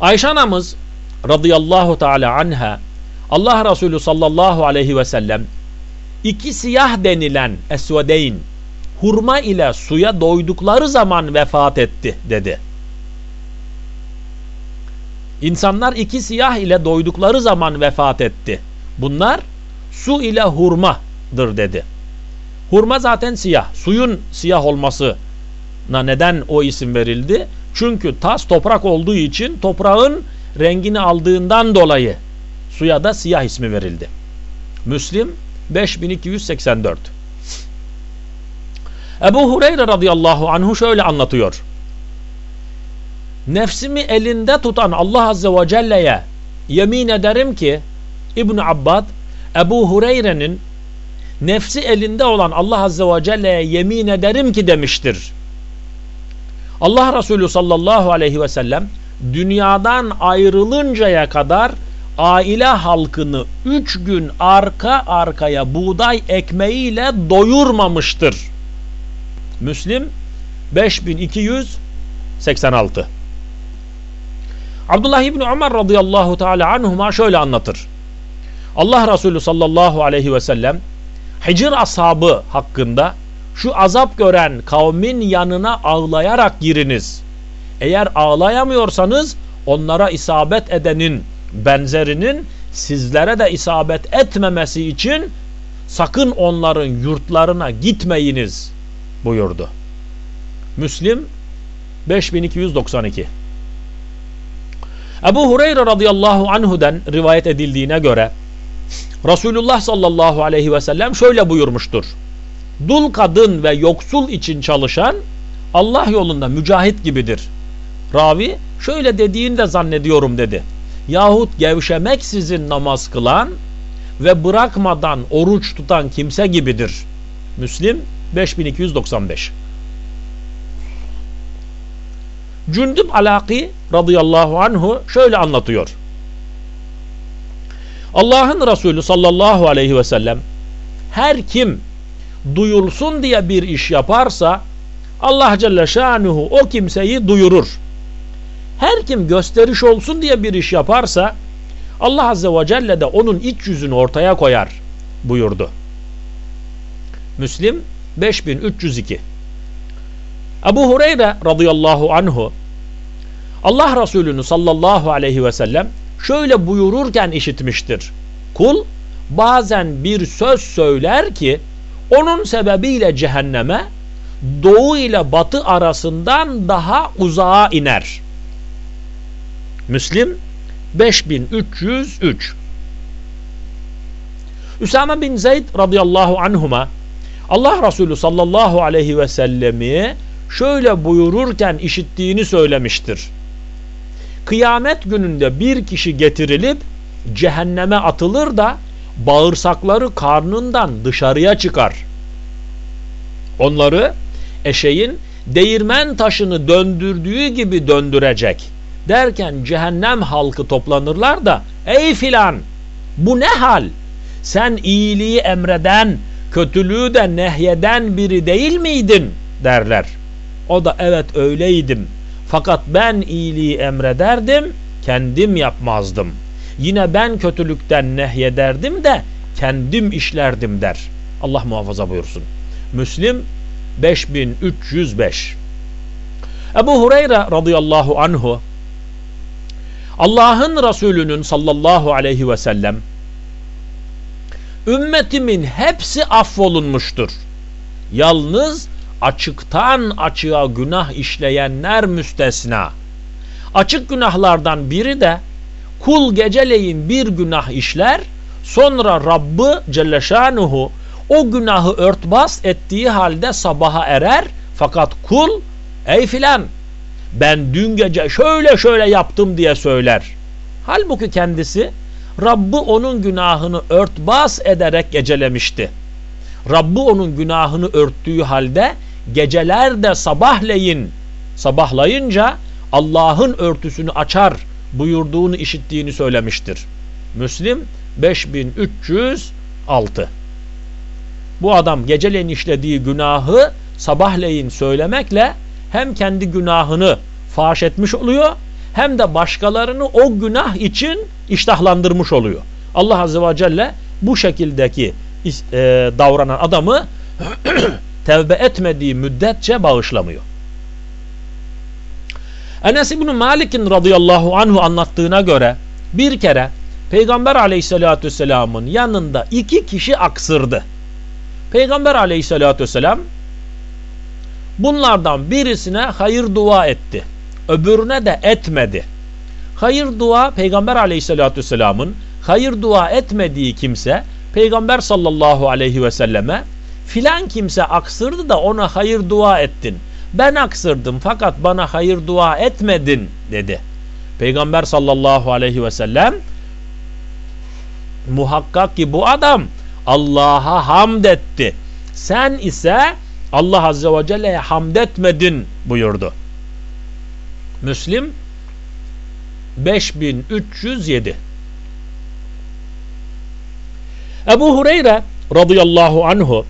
Ayşe anamız radıyallahu teala anha Allah Resulü sallallahu aleyhi ve sellem iki siyah denilen esvedeyn hurma ile suya doydukları zaman vefat etti dedi. İnsanlar iki siyah ile doydukları zaman vefat etti. Bunlar su ile hurmadır dedi. Hurma zaten siyah. Suyun siyah olmasına neden o isim verildi? Çünkü tas toprak olduğu için toprağın rengini aldığından dolayı suya da siyah ismi verildi. Müslim 5284 Ebu Hureyre radıyallahu anhu şöyle anlatıyor. Nefsimi elinde tutan Allah azze ve celle'ye yemin ederim ki İbn Abbad Ebu Hureyre'nin nefsi elinde olan Allah azze ve celle'ye yemin ederim ki demiştir. Allah Resulü sallallahu aleyhi ve sellem dünyadan ayrılıncaya kadar aile halkını üç gün arka arkaya buğday ekmeğiyle doyurmamıştır. Müslim 5287 86 Abdullah İbni Ömer radıyallahu teala anhuma şöyle anlatır. Allah Resulü sallallahu aleyhi ve sellem Hicr ashabı hakkında şu azap gören kavmin yanına ağlayarak giriniz. Eğer ağlayamıyorsanız onlara isabet edenin benzerinin sizlere de isabet etmemesi için sakın onların yurtlarına gitmeyiniz buyurdu. Müslim 5292 Ebu Hureyre radıyallahu anhu'den rivayet edildiğine göre Resulullah sallallahu aleyhi ve sellem şöyle buyurmuştur. Dul kadın ve yoksul için çalışan Allah yolunda mücahit gibidir. Ravi şöyle dediğini de zannediyorum dedi. Yahut gevşemeksizin namaz kılan ve bırakmadan oruç tutan kimse gibidir. Müslim 5295 Cündüb Alaki radıyallahu anhu şöyle anlatıyor. Allah'ın Resulü sallallahu aleyhi ve sellem her kim duyulsun diye bir iş yaparsa Allah Celle Şanuhu o kimseyi duyurur. Her kim gösteriş olsun diye bir iş yaparsa Allah Azze ve Celle de onun iç yüzünü ortaya koyar buyurdu. Müslim 5302 Ebu Hureyre radıyallahu anhu Allah Resulü'nü sallallahu aleyhi ve sellem şöyle buyururken işitmiştir. Kul bazen bir söz söyler ki onun sebebiyle cehenneme doğu ile batı arasından daha uzağa iner. Müslim 5303 Üsame bin Zeyd radıyallahu anhuma Allah Resulü sallallahu aleyhi ve sellemi şöyle buyururken işittiğini söylemiştir. Kıyamet gününde bir kişi getirilip cehenneme atılır da bağırsakları karnından dışarıya çıkar. Onları eşeğin değirmen taşını döndürdüğü gibi döndürecek. Derken cehennem halkı toplanırlar da ey filan bu ne hal? Sen iyiliği emreden, kötülüğü de nehyeden biri değil miydin? derler. O da evet öyleydim. Fakat ben iyiliği emrederdim, kendim yapmazdım. Yine ben kötülükten nehyederdim de kendim işlerdim der. Allah muhafaza buyursun. Müslim 5305 Ebu Hureyre radıyallahu anhu Allah'ın Resulü'nün sallallahu aleyhi ve sellem ümmetimin hepsi affolunmuştur. Yalnız açıktan açığa günah işleyenler müstesna. Açık günahlardan biri de kul geceleyin bir günah işler sonra Rabbı Celle Şanuhu o günahı örtbas ettiği halde sabaha erer fakat kul ey filan ben dün gece şöyle şöyle yaptım diye söyler. Halbuki kendisi Rabbı onun günahını örtbas ederek gecelemişti. Rabbı onun günahını örttüğü halde geceler de sabahleyin sabahlayınca Allah'ın örtüsünü açar buyurduğunu işittiğini söylemiştir. Müslim 5306 Bu adam geceleyin işlediği günahı sabahleyin söylemekle hem kendi günahını faş etmiş oluyor hem de başkalarını o günah için iştahlandırmış oluyor. Allah Azze ve Celle bu şekildeki e, davranan adamı [CLEARS THROAT] tevbe etmediği müddetçe bağışlamıyor. Enes İbni Malik'in radıyallahu anhu anlattığına göre bir kere Peygamber aleyhissalatü vesselamın yanında iki kişi aksırdı. Peygamber aleyhissalatü vesselam bunlardan birisine hayır dua etti. Öbürüne de etmedi. Hayır dua Peygamber aleyhissalatü vesselamın hayır dua etmediği kimse Peygamber sallallahu aleyhi ve selleme filan kimse aksırdı da ona hayır dua ettin. Ben aksırdım fakat bana hayır dua etmedin dedi. Peygamber sallallahu aleyhi ve sellem muhakkak ki bu adam Allah'a hamd etti. Sen ise Allah azze ve celle'ye hamd etmedin buyurdu. Müslim 5307 Ebu Hureyre radıyallahu anhu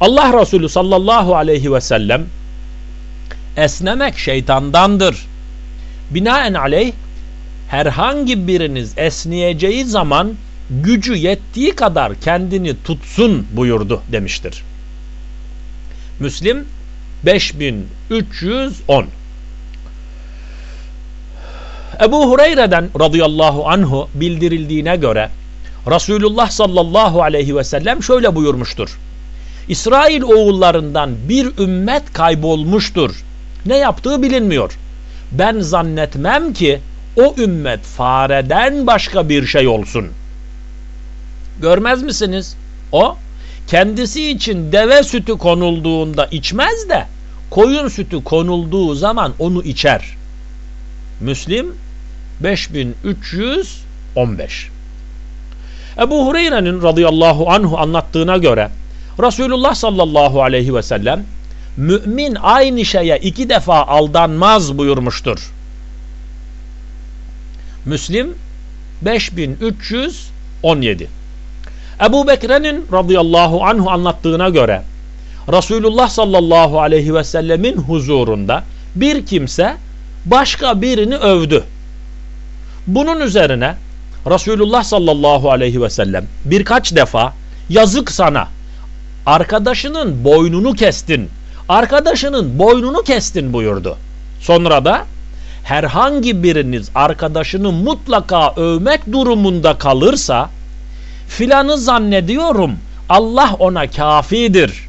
Allah Resulü sallallahu aleyhi ve sellem Esnemek şeytandandır. Binaen aleyh herhangi biriniz esneyeceği zaman gücü yettiği kadar kendini tutsun buyurdu demiştir. Müslim 5310 Ebu Hureyre'den radıyallahu anhu bildirildiğine göre Resulullah sallallahu aleyhi ve sellem şöyle buyurmuştur. İsrail oğullarından bir ümmet kaybolmuştur. Ne yaptığı bilinmiyor. Ben zannetmem ki o ümmet fareden başka bir şey olsun. Görmez misiniz? O kendisi için deve sütü konulduğunda içmez de koyun sütü konulduğu zaman onu içer. Müslim 5315 Ebu Hureyre'nin radıyallahu anhu anlattığına göre Resulullah sallallahu aleyhi ve sellem mümin aynı şeye iki defa aldanmaz buyurmuştur. Müslim 5317 Ebu Bekir'in radıyallahu anhu anlattığına göre Resulullah sallallahu aleyhi ve sellemin huzurunda bir kimse başka birini övdü. Bunun üzerine Resulullah sallallahu aleyhi ve sellem birkaç defa yazık sana arkadaşının boynunu kestin arkadaşının boynunu kestin buyurdu. Sonra da herhangi biriniz arkadaşını mutlaka övmek durumunda kalırsa filanı zannediyorum Allah ona kafidir.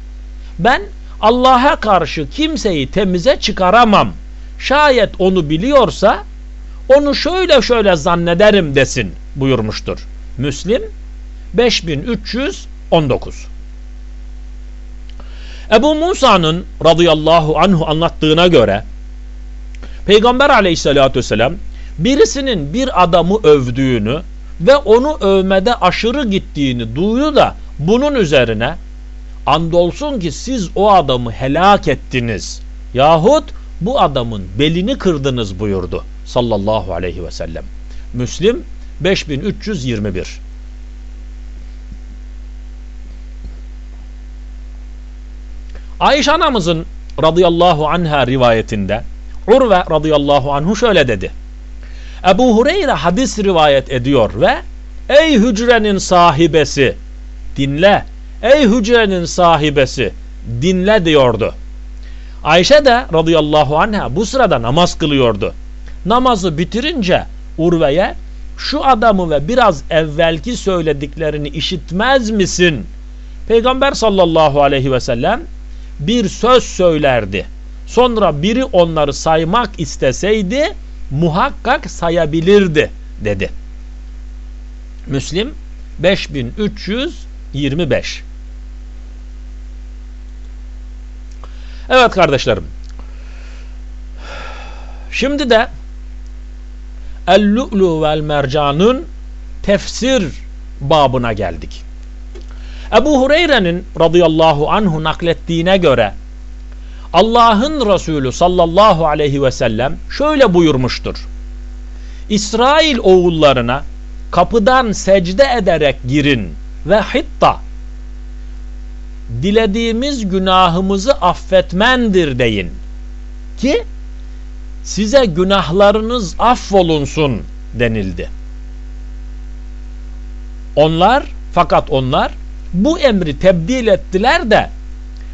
Ben Allah'a karşı kimseyi temize çıkaramam. Şayet onu biliyorsa onu şöyle şöyle zannederim desin buyurmuştur. Müslim 5319 Ebu Musa'nın radıyallahu anhu anlattığına göre Peygamber aleyhissalatü vesselam birisinin bir adamı övdüğünü ve onu övmede aşırı gittiğini duydu da bunun üzerine andolsun ki siz o adamı helak ettiniz yahut bu adamın belini kırdınız buyurdu sallallahu aleyhi ve sellem. Müslim 5321 Ayşe anamızın radıyallahu anha rivayetinde Urve radıyallahu anhu şöyle dedi. Ebu Hureyre hadis rivayet ediyor ve ey hücrenin sahibesi dinle ey hücrenin sahibesi dinle diyordu. Ayşe de radıyallahu anha bu sırada namaz kılıyordu. Namazı bitirince Urve'ye şu adamı ve biraz evvelki söylediklerini işitmez misin? Peygamber sallallahu aleyhi ve sellem bir söz söylerdi. Sonra biri onları saymak isteseydi muhakkak sayabilirdi dedi. Müslim 5325 Evet kardeşlerim. Şimdi de El-Lu'lu vel Mercan'ın tefsir babına geldik. Ebu Hureyre'nin radıyallahu anhu naklettiğine göre Allah'ın Resulü sallallahu aleyhi ve sellem şöyle buyurmuştur. İsrail oğullarına kapıdan secde ederek girin ve hitta dilediğimiz günahımızı affetmendir deyin ki size günahlarınız affolunsun denildi. Onlar fakat onlar bu emri tebdil ettiler de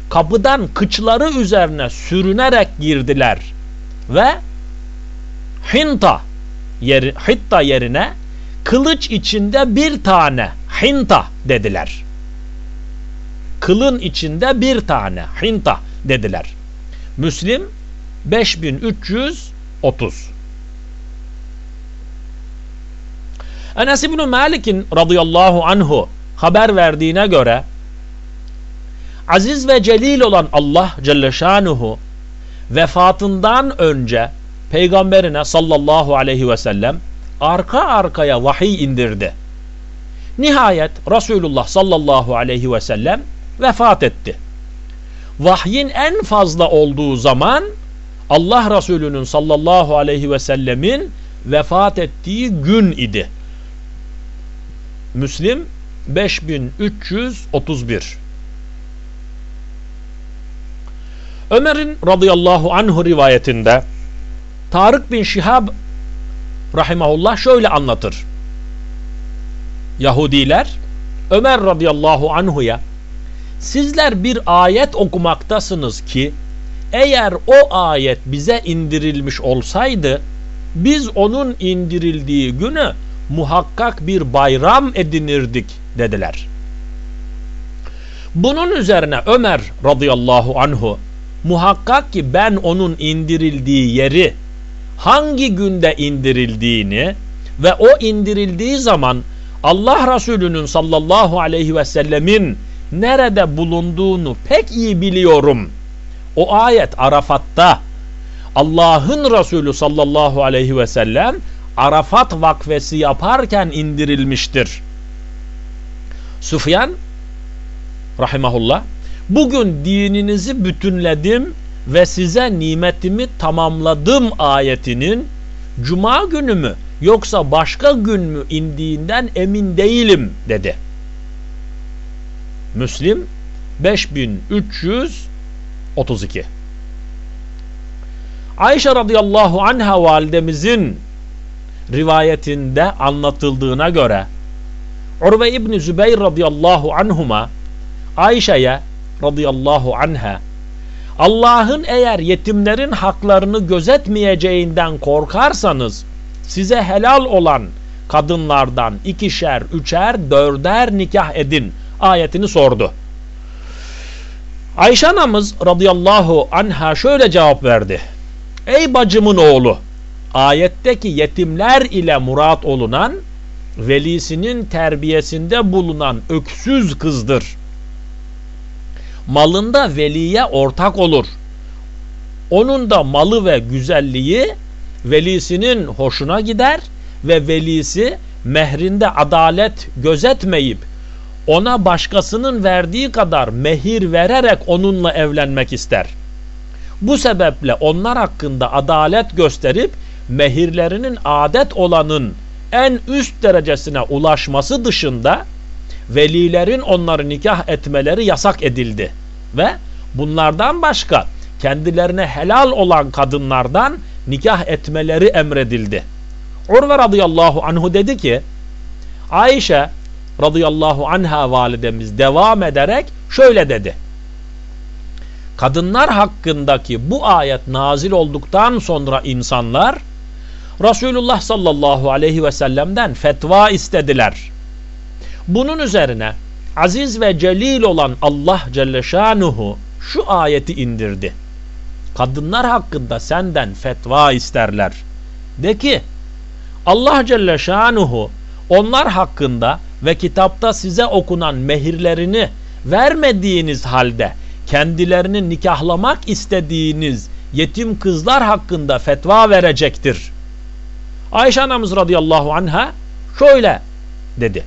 kapıdan kıçları üzerine sürünerek girdiler ve hinta yeri, hitta yerine kılıç içinde bir tane hinta dediler. Kılın içinde bir tane hinta dediler. Müslim 5330 Enes İbni Malik'in radıyallahu anhu haber verdiğine göre aziz ve celil olan Allah Celle Şanuhu vefatından önce peygamberine sallallahu aleyhi ve sellem arka arkaya vahiy indirdi. Nihayet Resulullah sallallahu aleyhi ve sellem vefat etti. Vahyin en fazla olduğu zaman Allah Resulü'nün sallallahu aleyhi ve sellemin vefat ettiği gün idi. Müslim 5331 Ömer'in radıyallahu anhu rivayetinde Tarık bin Şihab rahimahullah şöyle anlatır. Yahudiler Ömer radıyallahu anhuya sizler bir ayet okumaktasınız ki eğer o ayet bize indirilmiş olsaydı biz onun indirildiği günü muhakkak bir bayram edinirdik dediler. Bunun üzerine Ömer radıyallahu anhu muhakkak ki ben onun indirildiği yeri hangi günde indirildiğini ve o indirildiği zaman Allah Resulü'nün sallallahu aleyhi ve sellemin nerede bulunduğunu pek iyi biliyorum. O ayet Arafat'ta Allah'ın Resulü sallallahu aleyhi ve sellem Arafat vakfesi yaparken indirilmiştir. Süfyan rahimahullah bugün dininizi bütünledim ve size nimetimi tamamladım ayetinin cuma günü mü yoksa başka gün mü indiğinden emin değilim dedi. Müslim 5332 Ayşe radıyallahu anha validemizin rivayetinde anlatıldığına göre Urve İbni Zübeyir radıyallahu anhuma Ayşe'ye radıyallahu anha Allah'ın eğer yetimlerin haklarını gözetmeyeceğinden korkarsanız size helal olan kadınlardan ikişer, üçer, dörder nikah edin ayetini sordu. Ayşe anamız radıyallahu anha şöyle cevap verdi. Ey bacımın oğlu ayetteki yetimler ile murat olunan velisinin terbiyesinde bulunan öksüz kızdır. Malında veliye ortak olur. Onun da malı ve güzelliği velisinin hoşuna gider ve velisi mehrinde adalet gözetmeyip ona başkasının verdiği kadar mehir vererek onunla evlenmek ister. Bu sebeple onlar hakkında adalet gösterip mehirlerinin adet olanın en üst derecesine ulaşması dışında velilerin onları nikah etmeleri yasak edildi ve bunlardan başka kendilerine helal olan kadınlardan nikah etmeleri emredildi. Urve radıyallahu anhu dedi ki Ayşe radıyallahu anha validemiz devam ederek şöyle dedi. Kadınlar hakkındaki bu ayet nazil olduktan sonra insanlar Resulullah sallallahu aleyhi ve sellem'den fetva istediler. Bunun üzerine aziz ve celil olan Allah Celle Şanuhu şu ayeti indirdi. Kadınlar hakkında senden fetva isterler. De ki Allah Celle Şanuhu onlar hakkında ve kitapta size okunan mehirlerini vermediğiniz halde kendilerini nikahlamak istediğiniz yetim kızlar hakkında fetva verecektir. Ayşe anamız radıyallahu anha şöyle dedi.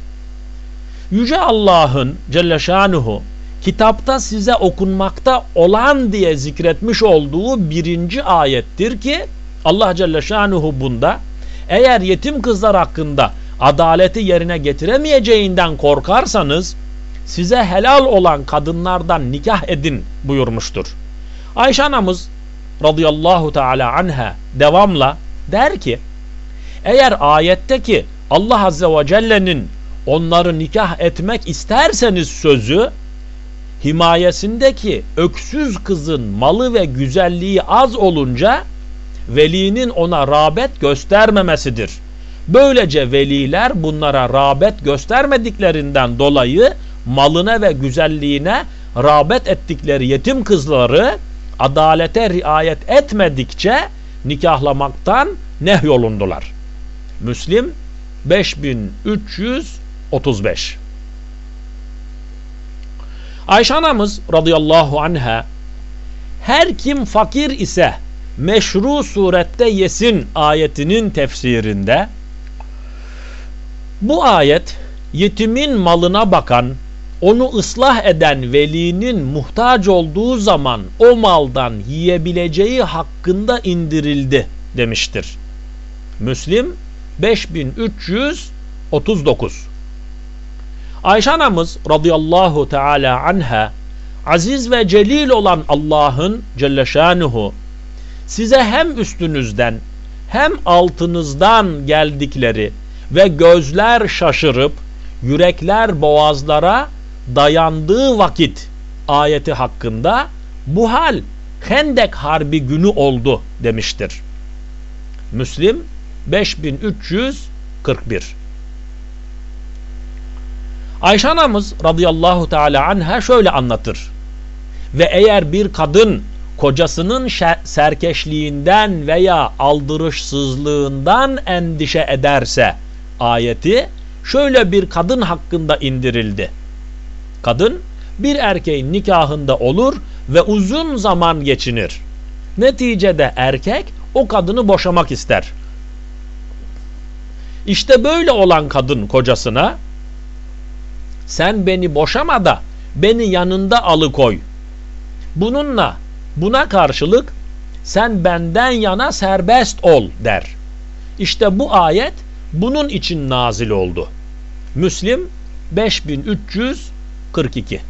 Yüce Allah'ın Celle Şanuhu kitapta size okunmakta olan diye zikretmiş olduğu birinci ayettir ki Allah Celle Şanuhu bunda eğer yetim kızlar hakkında adaleti yerine getiremeyeceğinden korkarsanız size helal olan kadınlardan nikah edin buyurmuştur. Ayşe anamız radıyallahu teala anha devamla der ki eğer ayetteki Allah azze ve celle'nin onları nikah etmek isterseniz sözü himayesindeki öksüz kızın malı ve güzelliği az olunca velinin ona rağbet göstermemesidir. Böylece veliler bunlara rağbet göstermediklerinden dolayı malına ve güzelliğine rağbet ettikleri yetim kızları adalete riayet etmedikçe nikahlamaktan nehyolundular. Müslim 5335 Ayşe anamız radıyallahu anha her kim fakir ise meşru surette yesin ayetinin tefsirinde bu ayet yetimin malına bakan onu ıslah eden velinin muhtaç olduğu zaman o maldan yiyebileceği hakkında indirildi demiştir. Müslim 5339 Ayşe anamız radıyallahu teala anha aziz ve celil olan Allah'ın Celle Şanuhu size hem üstünüzden hem altınızdan geldikleri ve gözler şaşırıp yürekler boğazlara dayandığı vakit ayeti hakkında bu hal Hendek Harbi günü oldu demiştir. Müslim 5341 Ayşe anamız radıyallahu teala anha şöyle anlatır. Ve eğer bir kadın kocasının serkeşliğinden veya aldırışsızlığından endişe ederse ayeti şöyle bir kadın hakkında indirildi. Kadın bir erkeğin nikahında olur ve uzun zaman geçinir. Neticede erkek o kadını boşamak ister. İşte böyle olan kadın kocasına sen beni boşama da beni yanında alıkoy. Bununla buna karşılık sen benden yana serbest ol der. İşte bu ayet bunun için nazil oldu. Müslim 5342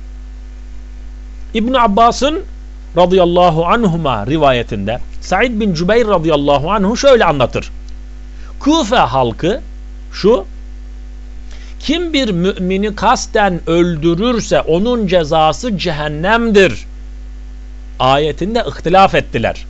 İbn Abbas'ın radıyallahu anhuma rivayetinde Said bin Cübeyr radıyallahu anhu şöyle anlatır. Kufe halkı şu kim bir mümini kasten öldürürse onun cezası cehennemdir. Ayetinde ihtilaf ettiler.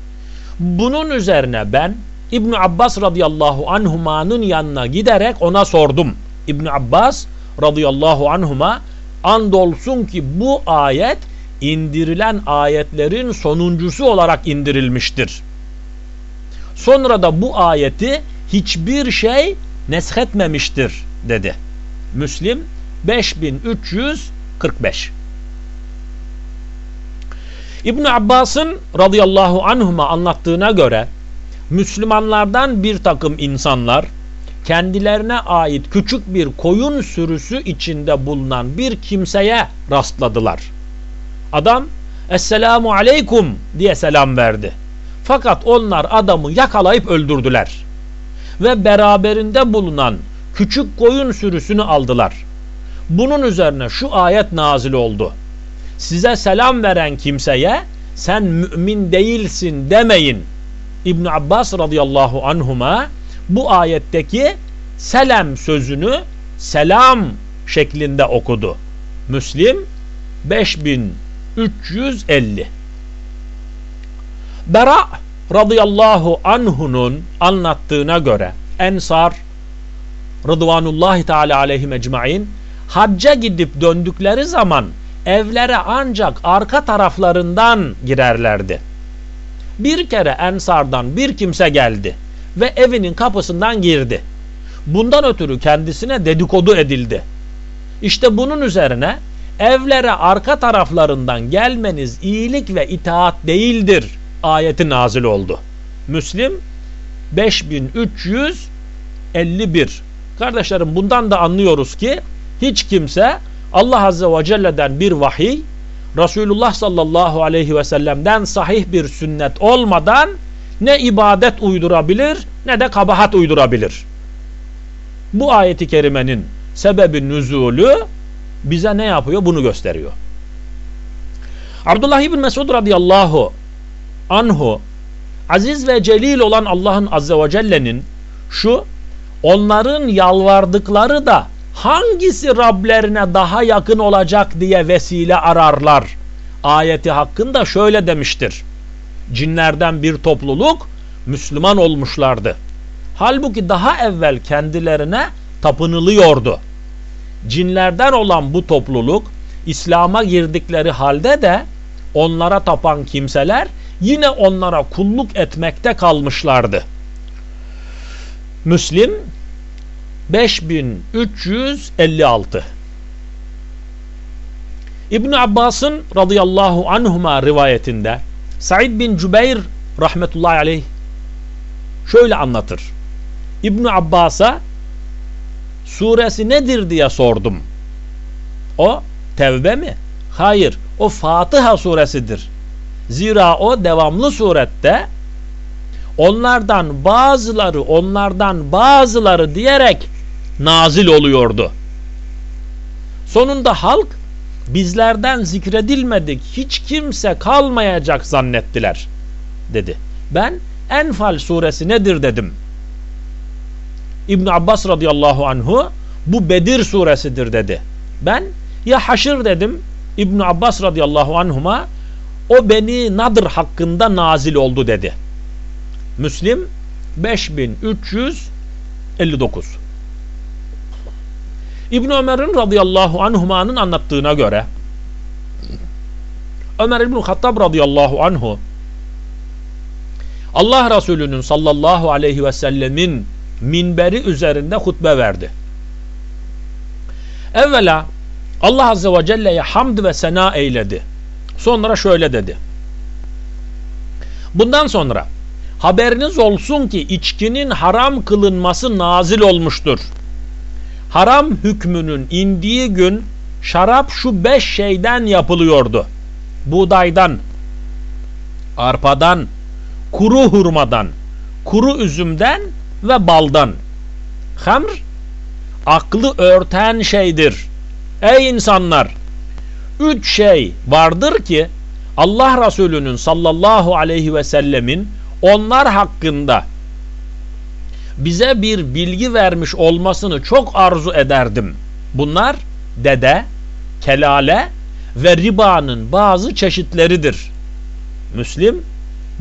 Bunun üzerine ben İbn Abbas radıyallahu anhuma'nın yanına giderek ona sordum. İbn Abbas radıyallahu anhuma andolsun ki bu ayet indirilen ayetlerin sonuncusu olarak indirilmiştir. Sonra da bu ayeti hiçbir şey neshetmemiştir dedi. Müslim 5345 İbn Abbas'ın radıyallahu anhuma anlattığına göre Müslümanlardan bir takım insanlar kendilerine ait küçük bir koyun sürüsü içinde bulunan bir kimseye rastladılar. Adam Esselamu Aleyküm diye selam verdi. Fakat onlar adamı yakalayıp öldürdüler. Ve beraberinde bulunan küçük koyun sürüsünü aldılar. Bunun üzerine şu ayet nazil oldu. Size selam veren kimseye sen mümin değilsin demeyin. İbn Abbas radıyallahu anhuma bu ayetteki selam sözünü selam şeklinde okudu. Müslim 5350 Bera radıyallahu anhunun anlattığına göre Ensar Rıdvanullahi Teala aleyhi mecmain hacca gidip döndükleri zaman evlere ancak arka taraflarından girerlerdi. Bir kere Ensardan bir kimse geldi ve evinin kapısından girdi. Bundan ötürü kendisine dedikodu edildi. İşte bunun üzerine evlere arka taraflarından gelmeniz iyilik ve itaat değildir ayeti nazil oldu. Müslim 5351 Kardeşlerim bundan da anlıyoruz ki hiç kimse Allah Azze ve Celle'den bir vahiy Resulullah sallallahu aleyhi ve sellem'den sahih bir sünnet olmadan ne ibadet uydurabilir ne de kabahat uydurabilir. Bu ayeti kerimenin sebebi nüzulü bize ne yapıyor? Bunu gösteriyor. Abdullah ibn Mesud radıyallahu anhu aziz ve celil olan Allah'ın azze ve celle'nin şu onların yalvardıkları da hangisi Rablerine daha yakın olacak diye vesile ararlar. Ayeti hakkında şöyle demiştir. Cinlerden bir topluluk Müslüman olmuşlardı. Halbuki daha evvel kendilerine tapınılıyordu. Cinlerden olan bu topluluk İslam'a girdikleri halde de onlara tapan kimseler yine onlara kulluk etmekte kalmışlardı. Müslim 5356 İbn Abbas'ın radıyallahu anhuma rivayetinde Said bin Cübeyr rahmetullahi aleyh şöyle anlatır. İbn Abbas'a suresi nedir diye sordum. O tevbe mi? Hayır. O Fatiha suresidir. Zira o devamlı surette onlardan bazıları onlardan bazıları diyerek nazil oluyordu. Sonunda halk bizlerden zikredilmedik hiç kimse kalmayacak zannettiler dedi. Ben Enfal suresi nedir dedim. İbn Abbas radıyallahu anhu bu Bedir suresidir dedi. Ben ya Haşr dedim İbn Abbas radıyallahu anhuma o beni Nadır hakkında nazil oldu dedi. Müslim 5359 İbn Ömer'in radıyallahu anhumanın anlattığına göre Ömer İbn Hattab radıyallahu anhu Allah Resulü'nün sallallahu aleyhi ve sellemin minberi üzerinde hutbe verdi. Evvela Allah Azze ve Celle'ye hamd ve sena eyledi. Sonra şöyle dedi. Bundan sonra haberiniz olsun ki içkinin haram kılınması nazil olmuştur. Haram hükmünün indiği gün şarap şu beş şeyden yapılıyordu. Buğdaydan, arpadan, kuru hurmadan, kuru üzümden ve baldan. Hamr, aklı örten şeydir. Ey insanlar! Üç şey vardır ki Allah Resulü'nün sallallahu aleyhi ve sellemin onlar hakkında bize bir bilgi vermiş olmasını çok arzu ederdim. Bunlar dede, kelale ve ribanın bazı çeşitleridir. Müslim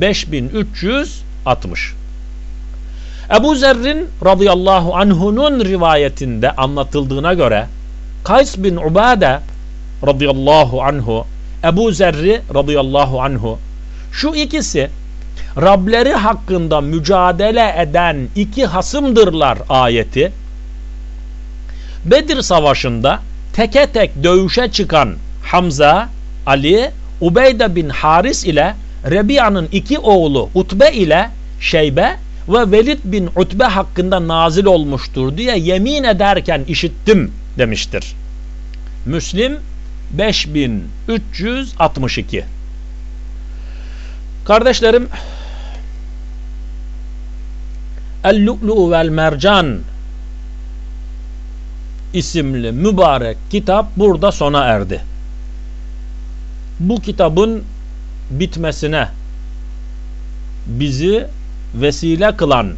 5360 Ebu Zerrin radıyallahu anhunun rivayetinde anlatıldığına göre Kays bin Ubade radıyallahu anhu Ebu Zerri radıyallahu anhu şu ikisi Rableri hakkında mücadele eden iki hasımdırlar ayeti Bedir Savaşı'nda teke tek dövüşe çıkan Hamza, Ali, Ubeyde bin Haris ile Rebiya'nın iki oğlu Utbe ile Şeybe ve Velid bin Utbe hakkında nazil olmuştur diye yemin ederken işittim demiştir. Müslim 5362 Kardeşlerim El-Lu'lu vel Mercan isimli mübarek kitap burada sona erdi. Bu kitabın bitmesine bizi vesile kılan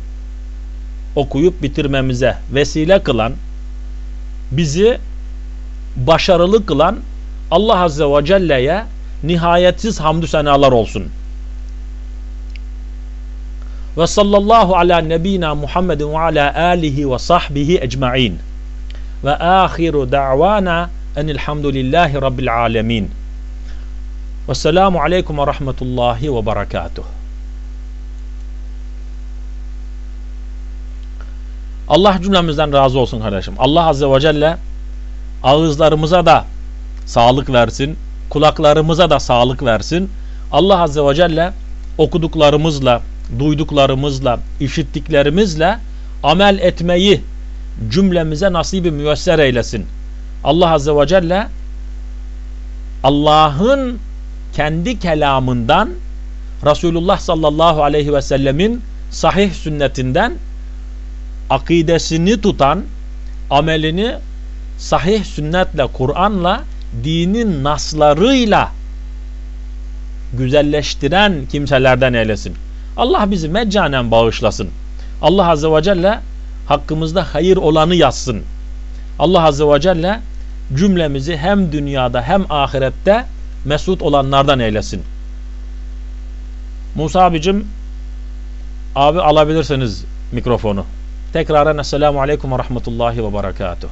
okuyup bitirmemize vesile kılan bizi başarılı kılan Allah Azze ve Celle'ye nihayetsiz hamdü senalar olsun. Ve sallallahu ala nebina Muhammedin ve ala alihi ve sahbihi ecma'in. Ve ahiru da'vana enilhamdülillahi rabbil alemin. Vesselamu aleyküm ve rahmetullahi ve berekatuhu. Allah cümlemizden razı olsun kardeşim. Allah Azze ve Celle ağızlarımıza da sağlık versin, kulaklarımıza da sağlık versin. Allah Azze ve Celle okuduklarımızla, duyduklarımızla, işittiklerimizle amel etmeyi cümlemize nasibi müyesser eylesin. Allah Azze ve Celle Allah'ın kendi kelamından Resulullah sallallahu aleyhi ve sellemin sahih sünnetinden akidesini tutan, amelini sahih sünnetle, Kur'an'la, dinin naslarıyla güzelleştiren kimselerden eylesin. Allah bizi meccanen bağışlasın. Allah Azze ve Celle hakkımızda hayır olanı yazsın. Allah Azze ve Celle cümlemizi hem dünyada hem ahirette mesut olanlardan eylesin. Musa abicim abi alabilirsiniz mikrofonu. Tekraren Esselamu Aleyküm ve Rahmetullahi ve Berekatuhu.